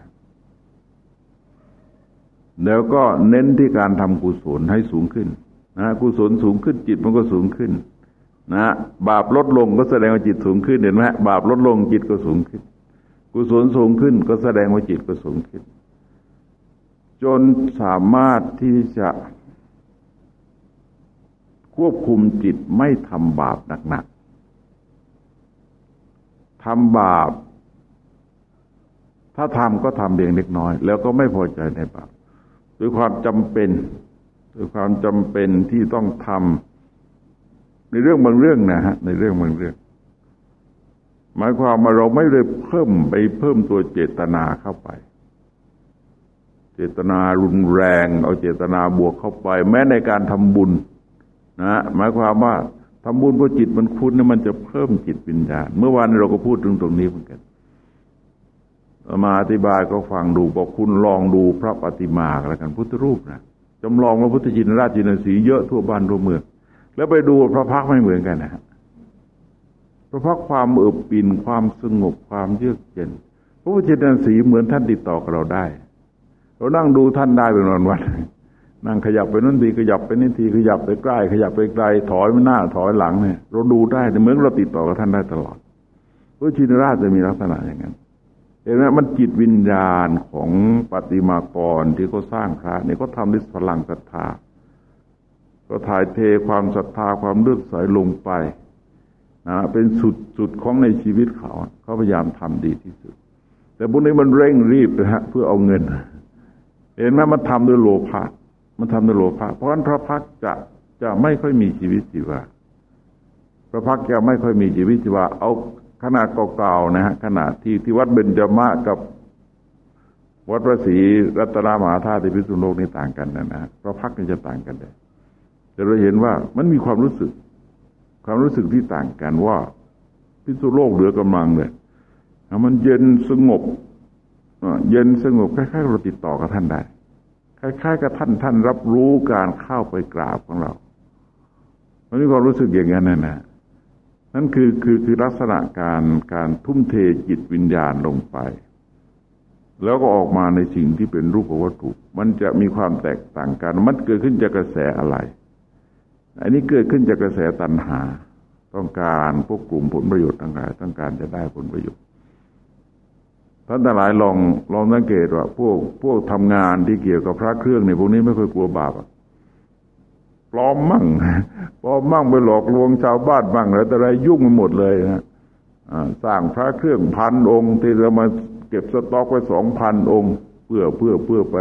แล้วก็เน้นที่การทำกุศลให้สูงขึ้นนะกุศลสูงขึ้นจิตมันก็สูงขึ้น นะบาปลดลงก็แสดงว่าจิตสูงขึ้นเห็นไหมบาปลดลงจิตก็สูงขึ้น กุศลสูงขึ้นก็แสดงว่าจิตก็สูงขึ้น จนสามารถที่จะ ควบคุมจิตไม่ทำบาปหนักๆทำบาป ถ้าทำก็ทำเพียงเล็กน้อย แล้วก็ไม่พอใจในบาปด้วยความจำเป็นด้วยความจำเป็นที่ต้องทำในเรื่องบางเรื่องนะฮะในเรื่องบางเรื่อง หมายความว่าเราไม่ได้เพิ่มไปเพิ่มตัวเจตนาเข้าไปเจตนารุนแรง เอาเจตนาบวกเข้าไป แม้ในการทำบุญ นะหมายความว่าทำบุญเพราะจิตมันคุ้นเนี่ยมันจะเพิ่มจิตวิญญาณเมื่อวานเราก็พูดถึงตรงนี้เหมือนกันมาอธิบายก็ฟังดูบอกคุณลองดูพระปฏิมาแล้วกันพุทธรูปนะจำลองพระพุทธจินราชจินสีเยอะทั่วบ้านทั่วเมืองแล้วไปดูพระพักไม่เหมือนกันนะฮะพระพักความเอิบปิ่นความสงบความเยือกเย็นพระพุทธจินสีเหมือนท่านติดต่อกับเราได้ เรานั่งดูท่านได้เป็นวันวัน นั่งขยับไปนั่นทีขยับไปนี่ทีขยับไปใกล้ ขยับไปไกล ถอยมาหน้าถอยหลังเนี่ยเราดูได้เหมือนเราติดต่อกับท่านได้ตลอดพระชินราชจะมีลักษณะอย่างนั้นเห็นไหมมันจิตวิญญาณของปฏิมากรที่เขาสร้างพระเนี่ยเขาทำด้วยพลังศรัทธาก็ถ่ายเทความศรัทธาความเลือดใสลงไปนะเป็นสุดสุดของในชีวิตเขาเขาพยายามทำดีที่สุด แต่พวกนี้มันเร่งรีบนะฮะเพื่อเอาเงิน เห็นไหมมันทำด้วยโลภะ มันทำด้วยโลภะเพราะฉะนั้นพระพักจะจะไม่ค่อยมีชีวิตชีวาพระพักจะไม่ค่อยมีชีวิตชีวาเอาขนาดเก่าๆนะฮะขนาดที่ที่วัดเบญจมะกับวัดพระศรีรัตนามหาธาตุที่พิษุโลกนี่ต่างกันนะนะพระพักนี่จะต่างกันเลยแต่เราเห็นว่ามันมีความรู้สึก ความรู้สึกที่ต่างกันว่าพิษุโลกเหลือกำลังเลยมันเย็นสงบเย็นสงบคล้ายๆเราติดต่อกับท่านได้ คล้ายๆกับท่านท่านรับรู้การเข้าไปกราบของเรามันมีความรู้สึกอย่างนั้นนะนะนั่นคือคือคือลักษณะการการทุ่มเทจิตวิญญาณลงไป แล้วก็ออกมาในสิ่งที่เป็นรูปวัตถุ มันจะมีความแตกต่างกัน มันเกิดขึ้นจากกระแสอะไร อันนี้เกิดขึ้นจากกระแสตัณหา ต้องการพวกกลุ่มผลประโยชน์ต่างๆต้องการจะได้ผลประโยชน์ ท่านทั้งหลายลองลองสังเกตว่า พวกพวกทำงานที่เกี่ยวกับพระเครื่องเนี่ยพวกนี้ไม่ค่อยกลัวบาปปลอมมั่งปลอมมั่งไปหลอกลวงชาวบ้านบ้างแล้วแต่อะไรยุ่งไปหมดเลยนะสร้างพระเครื่องพันองค์ที่เรามาเก็บสต็อกไว้สองพันองค์เพื่อเพื่อเพื่อไป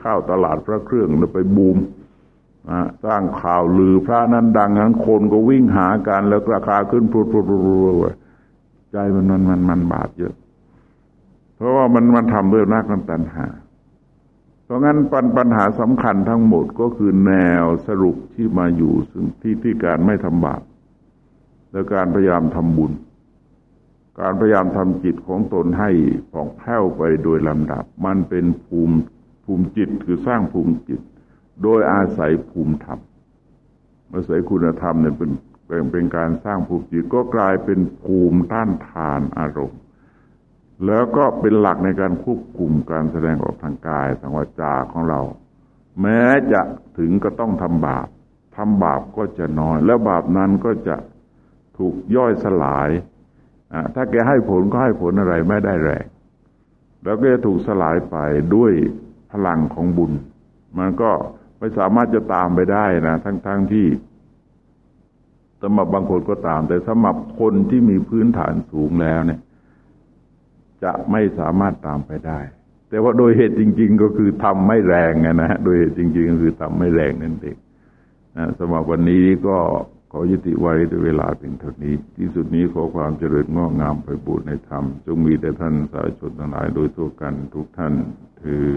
เข้าตลาดพระเครื่องแล้วไปบูมสร้างข่าวลือพระนั้นดังนั้นคนก็วิ่งหากันแล้วราคาขึ้นพรวดพรวดพรวดใจมันมันมันมันบาปเยอะ เพราะว่ามันมันทำด้วยนักนันตันหา เพราะงั้นปัญปัญหาสำคัญทั้งหมดก็คือแนวสรุปที่มาอยู่ซึ่งที่ที่การไม่ทำบาปและการพยายามทำบุญ การพยายามทำจิตของตนให้ผ่องแผ้วไปโดยลำดับ มันเป็นภูมิภูมิจิตคือสร้างภูมิจิต โดยอาศัยภูมิธรรมอาศัยคุณธรรมเนี่ยเป็นเป็นการสร้างภูมิจิตก็กลายเป็นภูมิต้านทานอารมณ์ แล้วก็เป็นหลักในการควบคุมการแสดงออกทางกายทางวาจาของเรา แม้จะถึงก็ต้องทำบาปทำบาปก็จะน้อย แล้วบาปนั้นก็จะถูกย่อยสลายถ้าแกให้ผลก็ให้ผลอะไรไม่ได้แรงแล้วก็จะถูกสลายไปด้วยพลังของบุญ มันก็ไม่สามารถจะตามไปได้นะ ทั้งๆทที่สำหรับบางคนก็ตาม แต่สำหรับคนที่มีพื้นฐานสูงแล้วเนี่ย จะไม่สามารถตามไปได้ แต่ว่าโดยเหตุจริง ๆ ก็คือทำไม่แรงนะฮะโดยเหตุจริง ๆ ก็คือทำไม่แรงนั่นเองนะสำหรับวันนี้ก็ขอยุติไว้ด้วยเวลาเพียงเท่านี้ ที่สุดนี้ขอความเจริญงอกงามไปบูรณนธรรม จงมีแต่ท่านสาธุชนทั้งหลายโดยทั่วกันทุกท่าน คือ